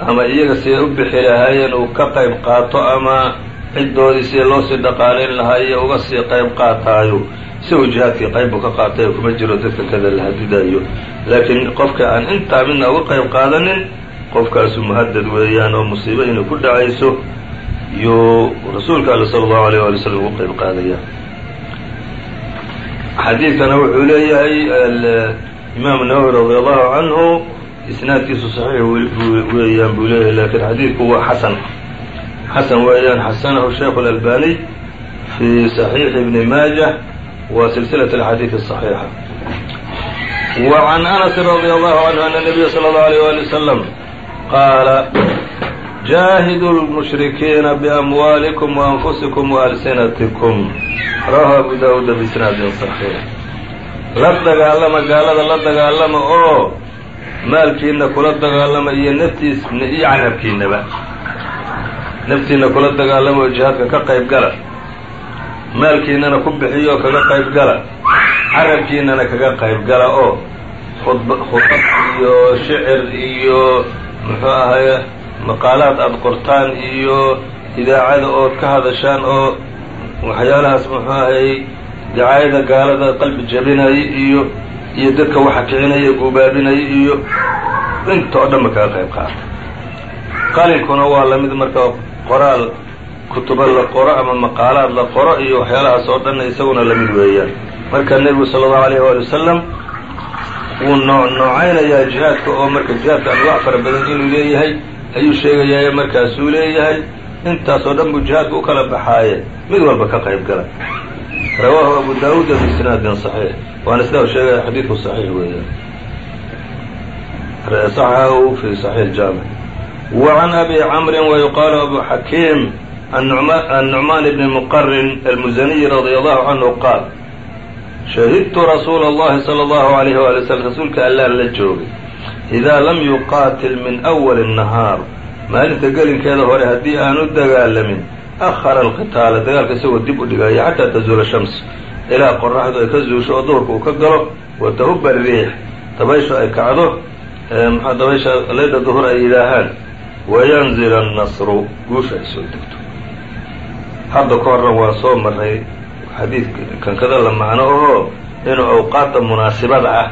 ama iyaga siday u bixi lahaayeen uu ka qayb qaato ama ciddoodii sida loo sii dhaqaalayn lahaa iyo uga sii qayb qaataayo isagu jihaadkii qayb buu ka qaatay kuma jiro dadka kada la hadidayo laakiin qofka aan intaa midna uga qayb qaadanin qofkaasu muhadad weeyaan oo musiibo inay ku dhacayso yuu rasuulka alle sala allahu alayh waali slam ugu qayb qaadaya xadiidkana wuxuu leeyahay imaamu nawowi radi allahu canhu isnaadkiisu saxiix weeyaan buu leeyahay lakiin xadiidku waa xasan xasan weeyaan xasanahu sheikhu اlalbaniy fi صaxiixi ibni maajah wa silsilaة اlxadiid الصaxiixa wa can anas radi allahu canhu ana nabiya salى اllahu alيyh wali wasalam qaala jaahiduu lmushrikiina biamwaalikum waanfusikum waalsinatikum rawahu abu daawuuda biisnaadin saxiix la dagaalama gaalada la dagaalama oo maalkiina kula dagaalama iyo naftiis iyo carabkiinaba naftiina kula dagaalama oo jihaadka ka qayb gala maalkiinana ku bixiyo kaga qayb gala carabkiinana kaga qayb gala oo khudb khudbad iyo shicir iyo muxuu ahaye maqaalaad aada qortaan iyo idaacada ood ka hadashaan oo waxyaalahaas muxuu ahayey dacaayada gaalada qalbi jabinaya iyo iyo dadka waxa kicinaya guubaabinaya iyo inta oo dhan ba kaga qayb qaata. Qalinkuna waa la mid marka qoraal kutuba la qoro ama maqaalaad la qoro iyo waxyaalahaas oo dhanna isaguna la mid weeyaan. Marka nebigu sala allahu alayh waali wasalam wuu noo noocaynayaa jihaadka oo marka jihaadka anwaac fara badan inuu leeyahay ayuu sheegayaa markaasuu leeyahay intaasoo dhan buu jihaadka u kala baxaaye mid walba ka qayb gala rawaahu abu daawuuda biisnaadin صaxiix waana sidaa u sheegaya xadiidku صaxiix weeyaan صaxahu fi صaxiix jaamic وعn abi cmri ويuqaalu abu xakiim النucmaan bni mqrin almuzaniyi radي allahu canhu qaal shahidtu rasuula allahi sala allahu alayhi waali wasalam rasuulka allaan la joogay idaa lam yuqaatil min awali annahaar maalinta gelinkeeda hore haddii aanu dagaalamin akhara alqitaala dagaalka isagoo dib u dhigayo xataa tazuula shams ilaa qoraxdu ay ka zuusho oo duhurka uu ka galo wa tahuba ariix dabayshu ay kacdo mxua dabaysha leydha duhur ay yidhaahaan wayanzil annasru guusha ay soo degto hadda ka horran waan soo marray xadiidka kankada la macno oo inuu awqaadda munaasibada ah.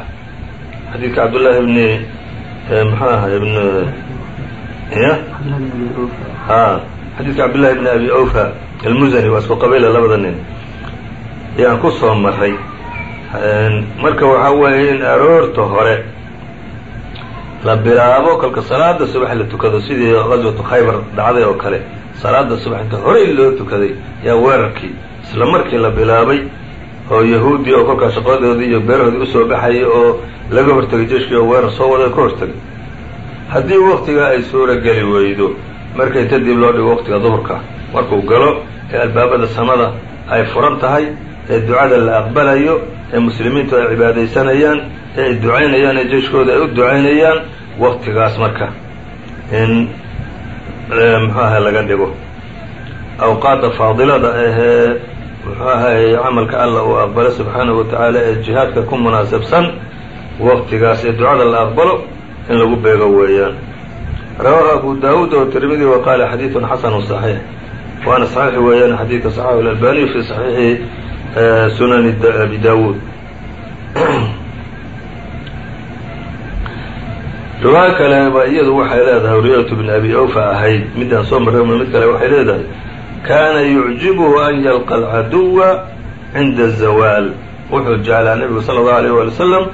Xadiidka cabdullaahi ibni muxuu ahay ibn ya a xadiidka cabdullahi ibni abi awfa almusani waa isku qabiila labada nin. Ayaan ku soo marray. Marka waxaa weeye in aroorta hore la bilaabo kolka salaada subax la tukado sidii qaswatu khaybar dhacday oo kale salaada subax inta horey loo tukaday yaa weerarkii isla markii la bilaabay oo yahuudi oo kolkaa shaqadoodii iyo beerahoodii u soo baxayay oo laga hortegay jeshkii oo weerar soo wada ka hortegay haddii waktigaa ay suura geli weydo marka inta dib loo dhigo waqtiga duhurka markuu galo ee albaabada samada ay furan tahay ee ducada la aqbalayo ee muslimiintu ay cibaadaysanayaan ee ay ducaynayaan ee jeyshkooda ay u ducaynayaan waktigaas marka in muxuu ahay laga dhigo. Awqaadda faadilada eh, ahee muxuu ahay camalka alla uu aqbalo subxaanahu wa tacaala ee jihaadka ku munaasabsan waktigaas ee ducada la aqbalo in lagu beego weeyaan. Rawaahu abu daawuud oo tirmidi wa qaala xadiidun xasanu saxiix. Waana saxiix weeyaan xadiidka saxaahu اlalbaniyu fi saxiixi sunani abi dawuud riwaayo kale ba iyadu waxay leedahay riyaatu bn abi awfa ahayd. Midaan soo marrayma mid kale waxay leedahay kaana yucjibuhu an yalqa alcaduwa cinda zawaal wuxuu jeclaa nebigu sala allahu alayh waali wasalam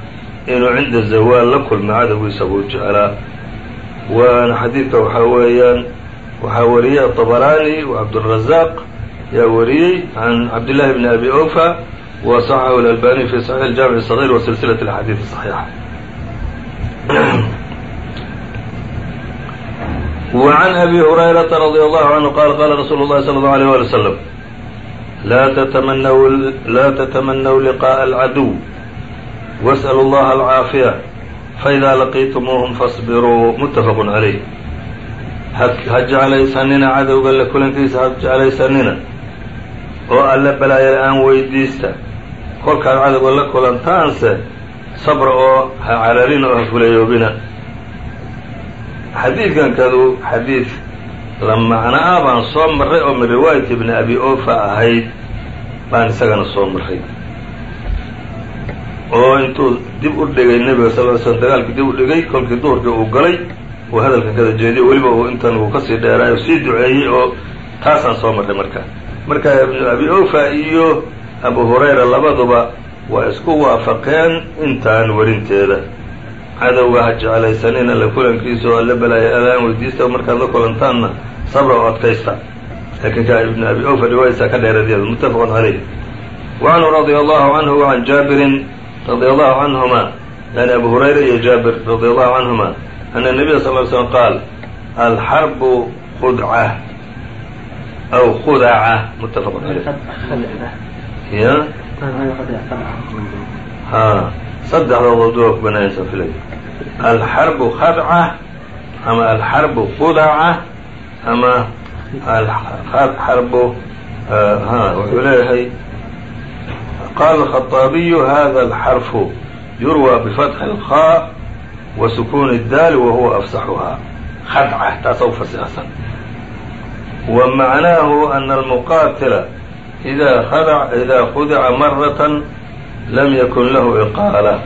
inuu cinda zawaal la kulmo cadowgiisa buu jeclaa. Waana xadiidka waxaa weeyaan waxaa wariyay abaraani wa cabdurazaaq yaa wariyey can cabdillahi bni abi awfa wa صaxaxu اlalbani fi صaxiix اljamiع الصغيr wa silsilaة اxaadiiث صaxiixa وعn أbي هريرة رضي الله عنه qال qال رsuل الlhi صلى الله عليه ولي وسلم lا تتمنوا لقاء العدو واسألوا الله العاaفية فإذا لقيتموهم فاصبروا متفق عليه ha jeclaysanina cadowga la kulankiisa ha jeclaysanina oo alle balaaya la'aan weydiista. Kolkaad cadowga la kulantaanse sabra oo ha cararina oo ha fulayoobina xadiidkankadu xadiid la macno ah baan soo marray oo min riwaayati ibni abi ofa ahayd baan isagana soo marray. Oo intuu dib u dhigay nebiga sal ly slm dagaalkii dib u dhigay kolkii duhurkii uu galay uu hadalkan kada jeediyey weliba uu intan uu ka sii dheeraay oo sii duceeyey oo taasaan soo marray marka marka ibnu abi ofa iyo abu hurayra labaduba waa isku waafaqeen intaan warinteeda. Cadowga ha jeclaysanina la kulankiisa oo alla balaaya alaan weydiista markaad la kulantaanna sabra oo adkaysta. Laakiin ka ibnu abi ofa riwaayadiisa ka dheeradeeda muttafaqun calayh wacanhu radia allahu canhu wacan jaabirin radia allahu canhuma yani abu hurayra iyo jaabir radia allahu canhuma ana nabiya sal ly slm qaal alxarbu khudca aw khudaca muttafaqun caleyh ya ha saddexdoodood waa ku banaanaysa filay alxarbu khadca ama alxarbu khudaca ama alxarbu ha wuxuu leeyahay qaala الخaطaabiyu hada alxarfu yurwى bifatxi اlkhaa wa sukuuni الdaali wa huwa afsaxuhaa khadca taasa u fasixsan wa macnaahu ana almuqaatila idaa khudica maratan lam yakun lahu ciqaala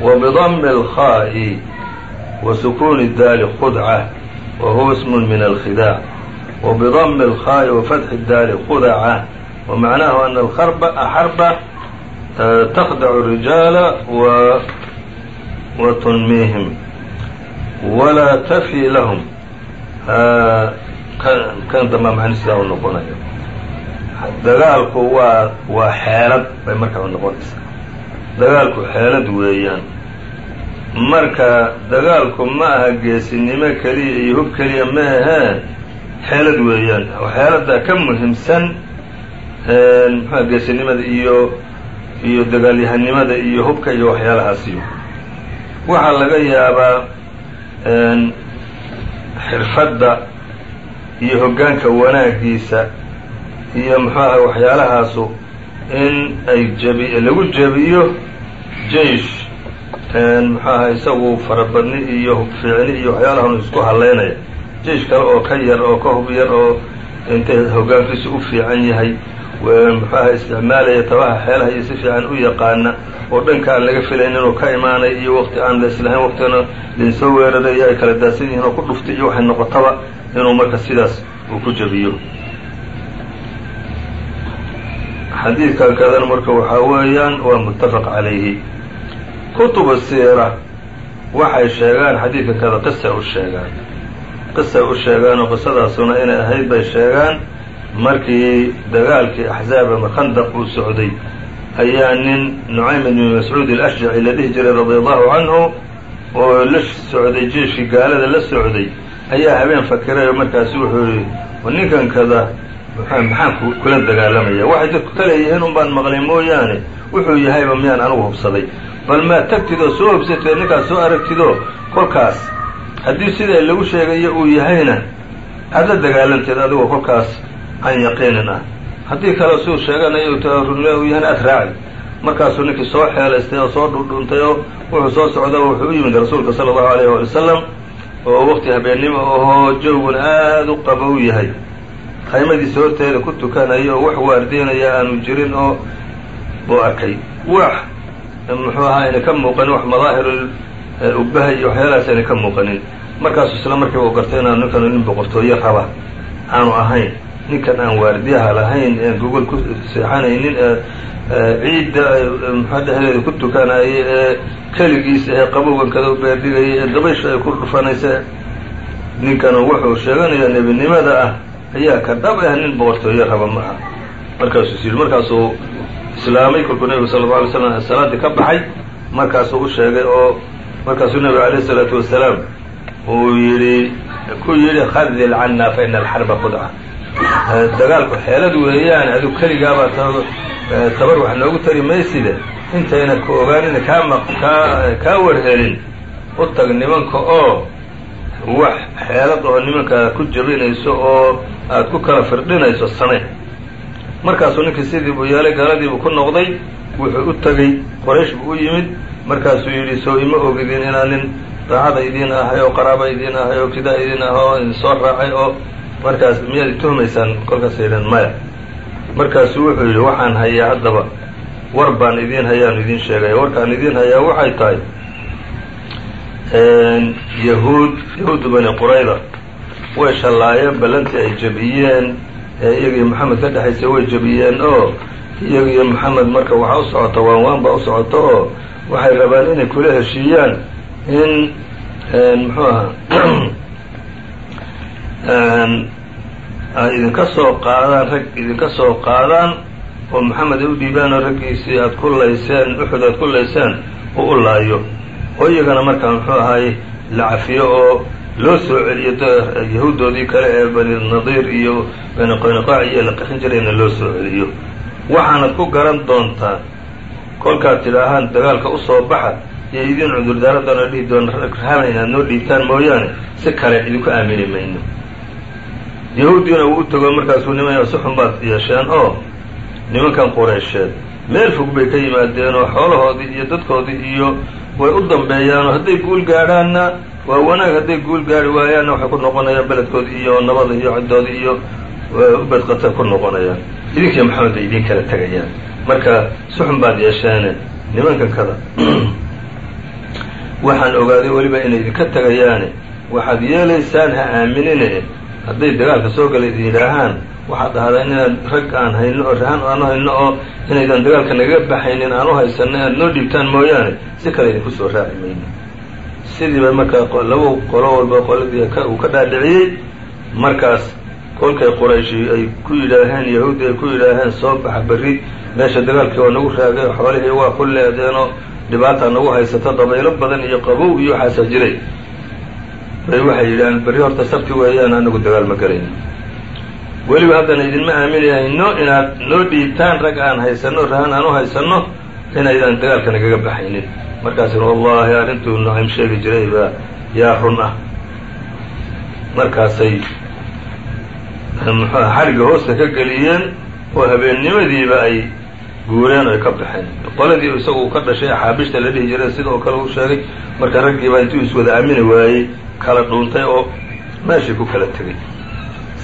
wa bidami alkhaa'i wa sukuuni daali khudca wa huwa ismun min alkhidaac wa bidami alkhaa'i wa fatxi daali khudaca wa macnaahu ana alharba axarba taqdacu rijaala wa tunmiihim walaa tafyi lahum kan damba macni sidaa u noqonayo. Dagaalku waa waa xeelad bay markaa u noqonaysaa. Dagaalku xeelad weeyaan. Marka dagaalku ma aha geesinimo keliya iyo hub keliya ma ahee xeelad weeyaan. Xeeladda ka muhiimsan muxua geesinimada iyo iyo dagaalyahanimada iyo hubka iyo waxyaalahaasiyo waxaa laga yaabaa xirfadda iyo hoggaanka wanaagiisa iyo muxuaha waxyaalahaasu in ay jabi lagu jebiyo jeish muxuaha isagu farabadni iyo fiicni iyo waxyaalahan isku haleynaya jeish kale oo ka yar oo ka hub yar oo intay hoggaankiisu u fiican yahay muxuaha isticmaalaya tabaha xeelaha iyo si fiican u yaqaana oo dhanka aan laga filayn inuu ka imaanay iyo waqti aan la islahayn waqtigana linsoo weerarayo ay kala daadsan yihiin oo ku dhuftay iyo waxay noqotaba inuu marka sidaas uu ku jabiyo. Xadiidkan kadana marka waxaa weeyaan waa muttafaq calayhi. Kutubu siira waxay sheegaan xadiidka kada qisa u sheegaan. Qisay u sheegaan oo qisadaasuna inay ahayd bay sheegaan markii dagaalkii axzaab ama khandaq uu socday ayaa nin nucaym ibni mascuud alashjaci la dhihi jiray radia allahu canhu oo la socday jeeshkii gaalada la socday ayaa habeen fakiray oo markaasu wuxuu yihi ninkan kada maxaan kula dagaalamaya? Waxay dadku ka leeyihiin un maqlay mooyaane. Wuxuu yahayba miyaan anigu hubsaday. Bal maad tagtid oo soo hubsatid ninkaas soo aragtidoo kolkaas. Haddii sidaa lagu sheegayo uu yahayna aad la dagaalanteed adigoo kolkaas can yaqiinin ah haddii kale suu sheeganayo runle uu yahayna aad raaci markaasuu ninkii soo xeelaystay oo soo dhundhuntay oo wuxuu soo socda wuxuu u yimid rasuulka sala allahu alayh waali wasalam oo waqti habeennimo ahoo jawgun aad u qabow yahay. Qaymadiisa horteeda ku tukanayo oo wax waardiynaya aanu jirin oo buu arkay. Wax muxuu ahaa ayna ka muuqanin wax madaahir ubbaha iyo waxyaalahaas ayna ka muuqanin. Markaasu isla markiiba u gartay inaanu ninkanu nin boqortooyo raba aanu ahayn ninkan aan waardiyaha lahayn ee gogol ku seexanaynin ee ciidda muxua dhexdeeda ku tukanaya ee keligiisa ee qabowgankada u beerdhigaya ee dabaysha ay ku dhufanaysa ninkanu wuxuu sheeganayaa nebinimada ah ayaa ka dhab ah nin boqortooyo raba ma aha. Markaasuu is markaasuu islaamay kolkuu nebigu sala alla alay slam salaaddii ka baxay markaasuu u sheegay oo markaasuu nebigu alayh isalaatu wasalaam uu yidhi ku yidhi khadil cannaa fa ina alxarba qudca dagaalku xeelad weeyaan adigu keligaabaa tabar wax noogu tari mayside intayna ka ogaanina kaa kaa warhelin. U tag nimanka oo wax xeelad oo nimanka ku jabinayso oo aad ku kala firdhinayso same markaasuu ninkii sidii buu yeelay gaaladiibuu ku noqday wuxuu u tegey qoraysh buu u yimid. Markaasuu yidhi soo ima ogidin inaa nin daacada idiin ahay oo qaraaba idiin ahay oo kidaa idiin ah oo soo raacay oo markaas miyaad ituhumaysaan kolkaasay yidheen maya markaasuu wuxuu yidhi waxaan hayaa haddaba war baan idiin hayaanu idiin sheegaya warkaan idiin hayaa waxay tahay yahuud yahuudda bani qurayda way shallaayeen ballantii ay jabiyeen ee iyagii moxamed ka dhexaysay way jabiyeen oo iyaga iyo moxamed marka waxaa u socota waan baa u socota oo waxay rabaan inay kula heshiiyaan in muxuu ahaa ay idinka soo qaadaan rag idinka soo qaadaan oo moxamed ay u dhiibaan oo raggiisii aad ku layseen uxud aad ku layseen oo u laayo. Oo iyagana markaa muxuu ahaay la cafiyo oo loo soo celiyo yahuuddoodii kale ee bani nadiir iyo bani qoyniqaac iyo la qixin jirayna loo soo celiyo. Waxaanad ku garan doontaan kolkaad tidhaahaan dagaalka u soo baxa iyo idin cudurdaara doona dhihi doona rahana inaad noo dhiibtaan mooyaane si kale idinku aamini mayno yahuuddiina wuu u tego markaasuu niman si xun baad yeesheen oo nimankan qureysheed. Meel fog bay ka yimaadeen oo xoolahoodii iyo dadkoodii iyo way u dambeeyaanoo hadday guul gaadhaanna waa wanaag hadday guul gaari waayaanna waxay ku noqonayaan beledkoodii iyo nabada iyo ciddoodii iyo ubadqata ku noqonayaan. Idinkiiyo maxamed bay idin kala tegayaan marka si xun baad yeesheene nimankan kada waxaan ogaaday weliba inay idinka tegayaane waxaad yeelaysaan ha aaminine hadday dagaalka soo gala idin yidhaahaan waxaad dhahdaan inaad rag aan hayno oo rahan aanu hayno oo inaydan dagaalka nagaga baxaynin aan u haysanno inaad noo dhiibtaan mooyaane si kale idinku soo raaci mayno sidiiba markaa laba qolo walba qoladii uu ka dhaadhiciyey markaas kolkay qurayshi ay ku yidhaaheen yahuudi ay ku yidhaaheen soo baxa berri meesha dagaalkii waa nagu raagay oo xoolihii waa ku leedeenoo dhibaataa nagu haysato dabaylo badan iyo qabow iyo waxaasaa jiray bay waxay yidhaaheen berri horta sabti weeyaan anagu dagaal ma gelayno weliba haddana idinma aaminayno inaad noo dhiibtaan rag aan haysanno rahan aan u haysanno inaydaan dagaalka nagaga baxaynin. Markaasina wallahi arrintuu nucaym sheegi jiray baa yaa run ah. Markaasay muxuuha xarigga hoosta ka geliyeen oo habeennimadiiba ay guureen ay ka baxeen. Qoladii isagu ka dhashay axaabishta la dhihi jiray sida oo kale uu sheegay marka raggiibaa intuu iswada aamini waayey kala dhuuntay oo meeshii ku kala tegey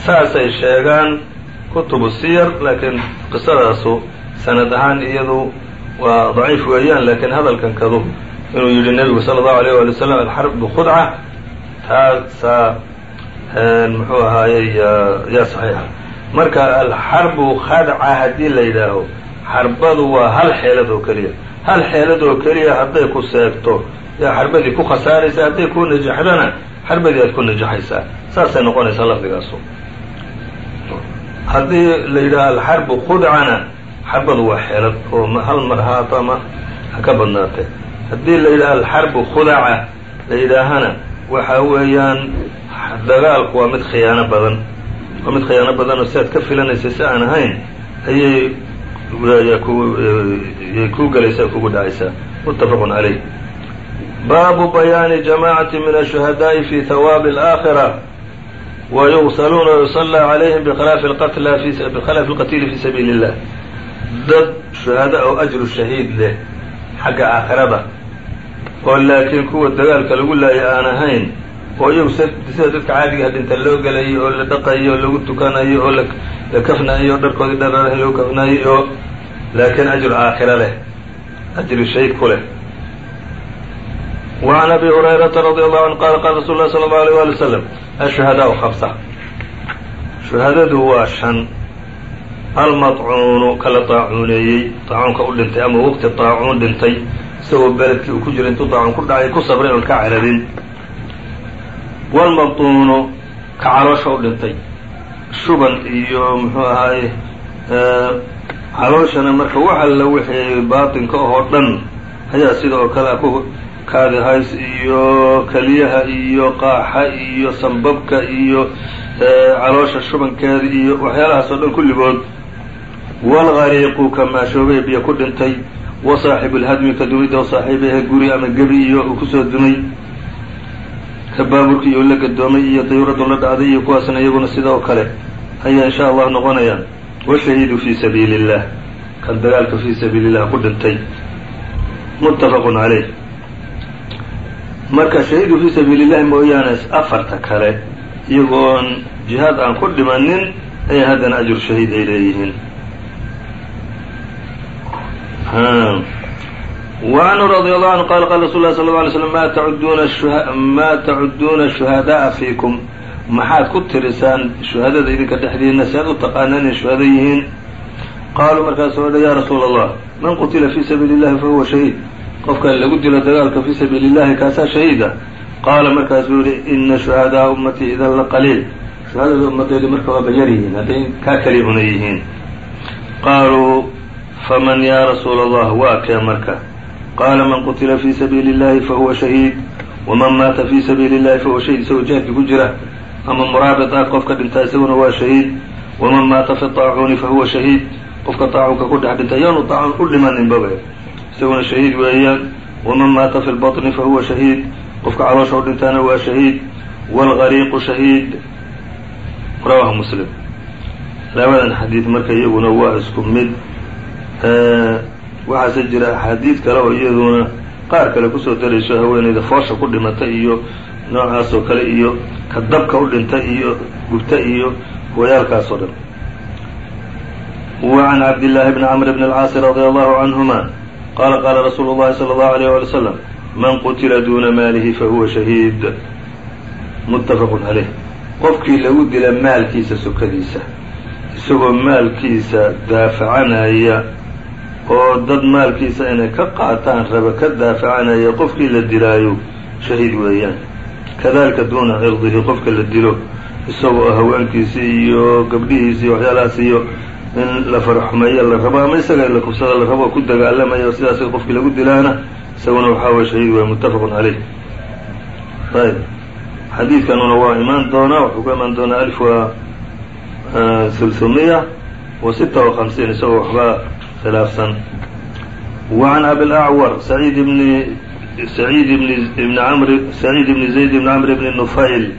saasay sheegaan kutubu siyar laakiin qisadaasu sanad ahaan iyadu waa daciif weeyaan laakiin hadalkan kadu inuu yidhi nebigu sala allahu alayh wali wasalam alxarbu khudca. Taasaa muxuu ahaayey yaa saxiixa. Marka alxarbu khadca haddii la yidhaaho xarbadu waa hal xeelad oo keliya. Hal xeelad oo keliya hadday ku seegto yaa xarbadii ku khasaaraysaa hadday ku najaxdana xarbadii aad ku najaxaysaa. Saasay noqonaysaa lafdigaasu. Haddii la yidhaaho alxarbu khudcana xarbadu waa xeelad oo hal mar haato ama ha ka badnaatee. Haddii la yidhaha alxarbu khudaca la yidhaahana waxa weeyaan dagaalku waa mid khiyaano badan. Waa mid khiyaano badan oo si aad ka filanaysa si aan ahayn ayay yay kuu gelaysaa kugu dhacaysaa muttafaqun calayh baabu bayaani jamaacati min ashuhadaa'i fi hawaabi alaakhira. Wa yuغsaluuna wayusallaa calayhim bikhilaafi alqatla bikhilaafi alqatiili fi sabiili اllah dad shuhada oo ajru shahiid leh xagga aakhirada. Oo laakiin kuwa dagaalka lagu laaya aan ahayn oo iyagu sida dadka caadigaha dhinta loo gelayo oo la dhaqayo oo lagu tukanayo oo la kafnayo o dharkoodii dhararah loo kafnayo oo laakiin ajru aakhira leh ajri shahiid ku leh وعn abi هurayrata radي allahu anhu qala qala rasul lah slى اlه alيه wali wslam ashuhadaau hamsa shuhadadu waa shan almaطcuunu kala daacuuneeyey daacuunka u dhintay ama waqti daacuun dhintay isagoo beledkii uu ku jira intuu daacuun ku dhacay ku sabray oon ka cararin wlmabtuunu ka caloosha u dhintay. Shuban iyo muxuu ahaaye calooshana marka waxa alla wixii baatinka oo dhan ayaa sida oo kale ku kaadihays iyo keliyaha iyo qaaxa iyo sanbabka iyo caloosha shubankeeda iyo waxyaalahaas oo dhan kulligood walgariiqu ka maashoobay biyo ku dhintay wasaaxibu lhadmi ka dumidda saaxiibahe guri ama gebi iyo uu ku soo dumay ka baaburkii oo la gadoomay iyo dayuradu la dhacday iyo kuwaasna iyaguna sida oo kale ayaa insha allah noqonayaan washahiidu fii sabiili illah kan dagaalka fii sabiili illah ku dhintay. Muttafaqun caleyh marka shahiidu fii sabiili illahi mooyaane afarta kale iyagoon jihaad aan ku dhimanin ayaa haddana ajru shahiid ay leeyihiin وعنه رضي الله عنه qال qال رsuل لله صلى الله عليه وسلم ma تacuduuna شhuهadاءa فيكم maxaad ku tirisaan shuhadada idinka dhexdiina si aad u taqaanaan inay shuhado yihiin qaaluu markaasu odha ya rasuul الlah man qutila fي sabiili الlahi fahuwa shahiid qofka lagu dilo dagaalka fii sabiili الlahi kaasaa shahiida qaala markaasuu yihi ina shuhadaaءa ummatii idan la qaliil shuhadada ummadeyda marka waaba yar yihiin hadday kaa keli una yihiin qaaluu faman ya rasuula allah waa kee marka qaala man qutila fii sabiili اllahi fahuwa shahiid waman maata fii sabiili اllahi fahuwa shahiid isagoo jihaadkii ku jira ama muraabit ah qofka dhintaa isaguna waa shahiid waman maata fi طaacuuni fahuwa shahiid qofka طaacuunka ku dhex dhintay yaanu طaacuun u dhimaninbaba isaguna shahiid weeyaan waman maata fi lbaطni fahuwa shahiid qofka caloosha u dhintaana waa shahiid wاlgariiqu shahiid rawahu muslim labadan xadiid marka iyaguna waa isku mid waxaase jira axaadiid kale oo iyaduona qaar kale ku soo darayso haweeneyda foosha ku dhimatay iyo noocaas oo kale iyo ka dabka u dhintay iyo gubta iyo wayaalkaas oo dhan. Wacan cabdillaahi bni camr bn alcaasi radia allahu canhuma qaala qaala rasuulu llahi sala allahu alayh wali wslam man qutila duuna maalihi fahuwa shahiid. Muttafaqun caleyh qofkii lagu dila maalkiisa sokadiisa isagoo maalkiisa daafacanaya oo dad maalkiisa inay ka qaataan raba ka daafacanaya qofkii la dilaayo shahiid weeyaan. Kadalika duuna cirdihi qofka la dilo isagoo ah haweenkiisii iyo gabdhihiisi iyo waxyaalahaas iyo in la farxumeeyo la rabo ama isaga la kubsada la rabo ku dagaalamayo sidaas qofkii lagu dilaana isaguna waxaa weye shahiid weya muttafaqun caleyh ayb xadiidkanuna waa imaan doonaa wuxuu ku imaan doonaa alif wa silsumiya wa sita wa hamsiin isagoo waxbaa khilaafsan وعن أبي الأعور سعيد بن سعيد بن بن عمرو سعيد بن زيد بن عمرو بن النفيل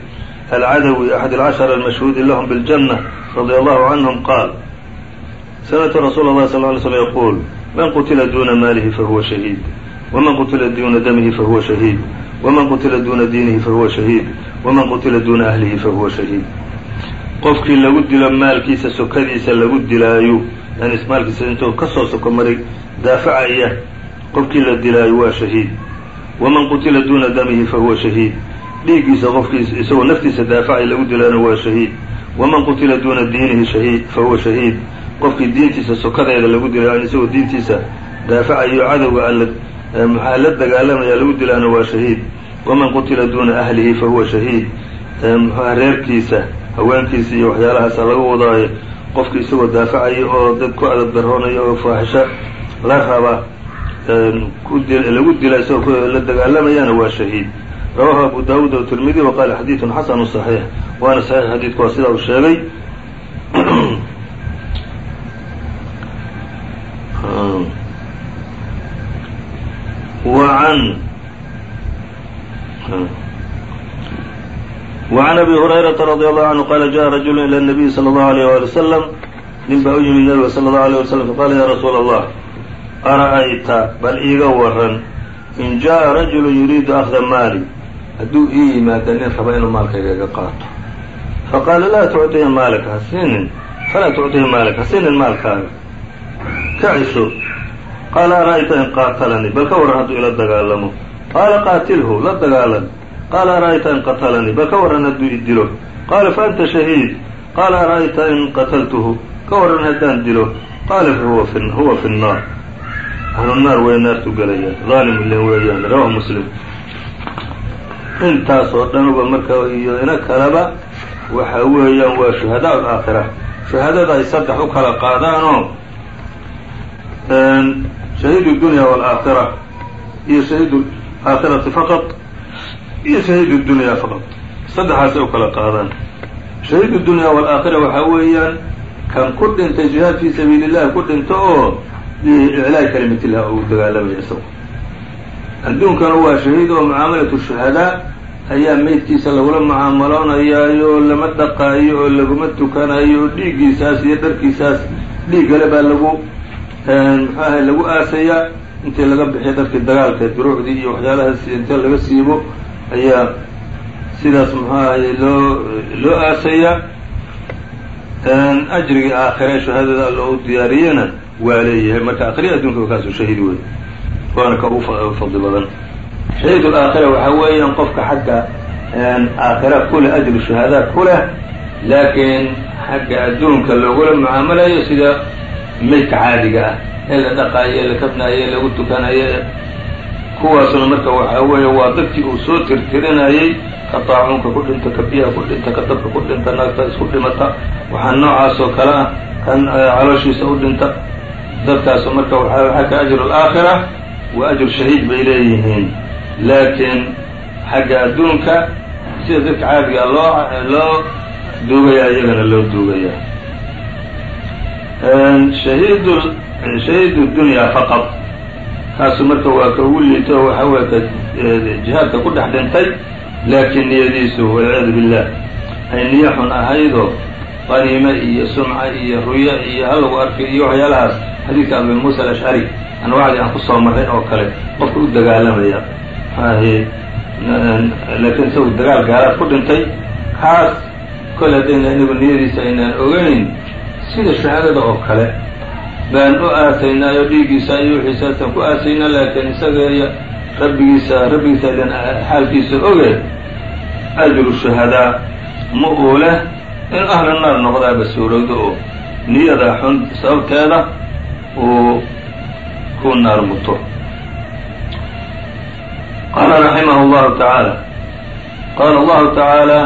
العدوي أحد العشرة المشهود لهم بالجنة رضي الله عنهم قال سمعت رsuuل الله صلى اه عليه وسلم يقول من qتila duna maalihi fahuwa شhهيid waman qutila duuna damihi fahuwa shahiid waman qutila duuna diinihi fahuwa shahiid waman qutila duuna ahlihi fahuwa shahiid qofkii lagu dilo maalkiisa sokadiisa lagu dilaayo yani maalkiisa intuu ka soo soko maray daafacaya qofkii la dilaayo waa shahiid. Waman qutila duuna damihi fahuwa shahiid. Dhiiggiisa qofkii isagoo naftiisa daafacay lagu dilaana waa shahiid. Waman qutila duuna diinihi shahiid fahuwa shahiid. Qofkii diintiisa sokadeeda lagu yani isagoo diintiisa daafacayo cadowga alla maxaa la dagaalamaya lagu dilaana waa shahiid. Waman qutila duuna ahlihi fahuwa shahiid. Muxuha reerkiisa haweenkiisa iyo waxyaalahaasa laga wadaayo qofki isagoo daafacaya oo dad ku adabdaroonaya oo faaxisho la raba lagu dila isagoo la dagaalamayana waa shahiid. Rawahu abu daawuud o tirmidi wa qaala xadiidun xasanu saxiix waana saxiix xadiidku waa sidaa uu sheegay. Wa وعن أbي هريرة رضي الله عنه qال جاء رجل إلى النبي صلى الله عليه وaلي وسلم nin baa u yimid nبga صلى الله عليه وسلم faqاla ya رsuul الله أرأyta bal iiga waran in jaءa رaجuل يuriidu أخذa maali hadduu ii yimaado nin raba inuu maalkaygaga qaato faqaala laa tucطiya maalaka hasiinin falaa tucطiya maalaka hasiinin maalkaaga ka ciso qaala ara'ayta in qaatalanii bal ka warran hadduu ila dagaalamo qaala qaatilhu la dagaalan qaala ara'ayta in qatalanii bal ka warran hadduu i dilo. Qaala fa anta shahiid. Qaala ara'ayta in qataltuhu. Ka warran haddaan dilo. Qaala huwa fi nnaar ahlu naar. Way naartu gelayaan daalimu len weeyaan rawahu muslim. Intaas oo dhanuba marka iyo ina kaleba waxa weeyaan waa shuhadaa alaakhira shuhadada ay saddex u kala qaadaanoo shahiid اdunya wاlaakhira iyo shahiid aakhirati faqad iyo shahiid اdunya faqad saddexaasay u kala qaadaan shahiid اdunya wاlaakhira waxaa weeyaan kan ku dhintay jihaad fii sabiili اllahi ku dhinto oo iclaay kalimatillah uu dagaalamaya isago adduunkana waa shahiid oo mucaamalatu shuhadaa ayaa meydkiisa lagula mucaamaloonayaayo lama dhaqaayo oo laguma tukanayo oo dhiiggiisaas iyo dharkiisaas dhiiggale baa lagu muxuu ahay lagu aasayaa intii laga bixiya dharkii dagaalka duruucdii iyo waxyaalahaas inta laga siibo ayaa sidaas muxuu ahay loo loo aasayaa. Ajrigii aakhire shahaadada alla u diyaariyena waa leeyahay. Marka akhriya adduunka kaasu shahiid wey waana ka ugu fadli badan. Shahiid alaakhira waxaa weeyaan qofka xagga aakhira ku leh ajru shahaadaad ku leh laakiin xagga adduunka loogula mucaamalayo sida maydka caadiga ah ee la dhaqaayo ee la kabnaayo ee lagu tukanayo kuwaasuna marka waxaa weeye waa dadkii uu soo tirtirinayay ka taacuunka ku dhinta ka biyaha ku dhinta ka dabka ku dhinta naagta isku dhimata. Waxaa noocaas oo kale ah kan calooshiisa u dhinta. Dadkaasu marka waxaa xagga ajru alaakhira waa ajru shahiid bay leeyihiin. Laakiin xagga adduunka sida dadka caadiga loo loo duugayaa iyagana loo duugayaa shahiid shahiid dunya faqad kaasu marka waa ka ugu liito waxaa weye ka jihaadka ku dhex dhintay laakiin niyadiisu walciyaadu billah ay niyo xun ahaydoo qaniime iyo sumca iyo ruya iyo halagu arkay iyo waxyaalahaas. Xadiidka abi muusa alashcari anwaacdii aan ku soo marray oo kale qofka u dagaalamaya laakiin isagu dagaal gaalaad ku dhintay kaas kole haddayna inagu niyadiisa aynaan ogeyn sida shahaadada oo kale baan u aasaynaa oo dhiiggiisa iyo wixiisaasaan ku aasaynaa laakiin isaga iyo rabbigiisa rabbigiisa ilan xaalkiisa oge ajru shahadaa ma uu leh in ahlu naar noqdaaba suurowdo oo niyada xun sababteeda uu ku naar muto. Qaala raximah اllahu tacaala qaala allahu tacaala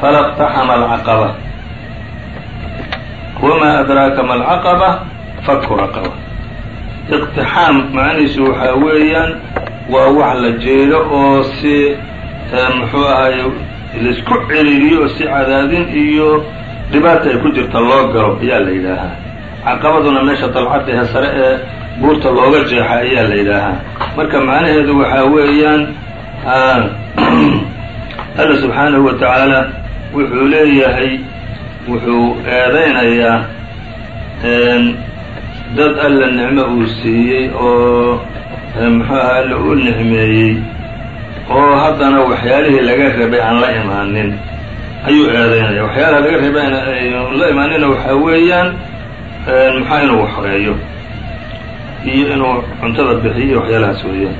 falaqtaxama alcaqaba wma adraaka ma alcaqaba faku raqaba. Iqtixaam macnihiisu waxaa weeyaan waa wax la jeedo oo si muxuu ahay la isku celiiriyo oo si cadaadin iyo dhibaata ay ku jirta loo galo ayaa la yidhaahaa. Caqabaduna meesha dalcadda sare ee buurta looga jeexa ayaa la yidhaahaa. Marka macnaheedu waxaa weeyaan alla subxaanahu wa tacaala wuxuu leeyahay wuxuu eedaynayaa dad alla nicmo uu siiyey oo muxuu aha alla u nicmeeyey oo haddana waxyaalihii laga rabay aan la imaanin. Ayuu eedaynaya waxyaalaha laga rabay la imaanina waxaa weeyaan maxaa inuu waxreeyo iyo inuu cuntada bixiyo iyo waxyaalahaas weeyaan.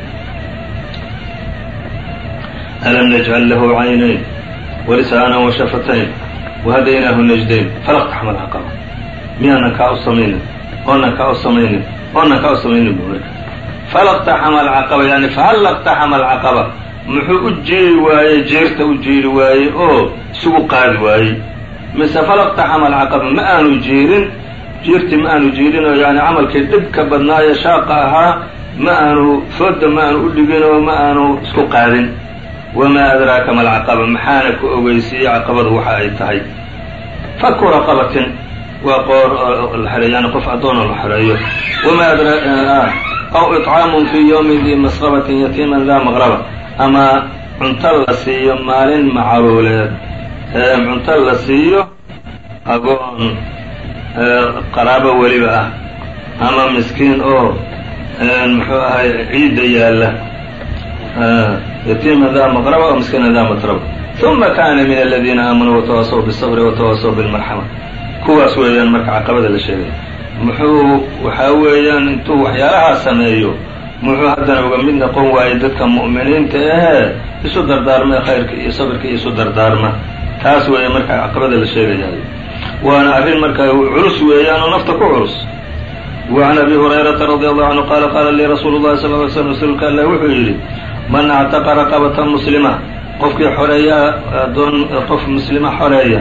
Alam najcal lahu caynayn walisaanan washafatayn wahadaynaahu najdayn. Falaqtaxma alcaqaba miyaanan kaa u samaynin oonan kaa u samaynin oonan kaa u samaynin bu marka falaqtaxama alcaqaba yani fahal laqtaxama alcaqaba muxuu u jiiri waayey jeerta u jiiri waayey oo isugu qaadi waayey mise falaqtaxama alcaqaba ma aanu jiirin jiirtii ma aanu jiirin oo yani camalkii dhibka badnaaye shaaqa ahaa ma aanu fooda ma aanu u dhigin oo ma aanu isku qaadin. Wamaa adraaka ma alcaqaba maxaana ku ogeysiiyey caqabadu waxa ay tahay? Faku raqabatin waa qoor la xereeyo yani qof addoon oo la xereeyo wamaa adraa aw iطcaamun fii yowmin dii masrabatin yatiiman daa maqraba ama cunto la siiyo maalin macruuleed cunto la siiyo agoon qaraabo weliba ah ama miskiin oo muxuu ahay ciidda yaalla yatiima daa maqraba oo miskiina daa matraba uma kaana min aladiina aamanuu watawaasaw biالصabri watawaasaw biاlmarxama kuwaas weeyaan marka caqabada la sheegay. Muxuu waxaa weeyaan intuu waxyaalahaa sameeyo muxuu haddana uga mid noqon waaye dadka mu'miniinta ee isu dardaarma ee khayrka iyo sabirka iyo isu dardaarma. Taas weeye marka caqabada la sheegayahay waana arrin marka culus weeyaan oo nafta ku culus. Wacan abi hurayrata radi allahu canhu qaala qaala lii rasuulu llahi sal ly slm rasuulka allah wuxuu yidhi man actaqa raqabata muslima qofkii xoreeya adoon qof muslima xoreeya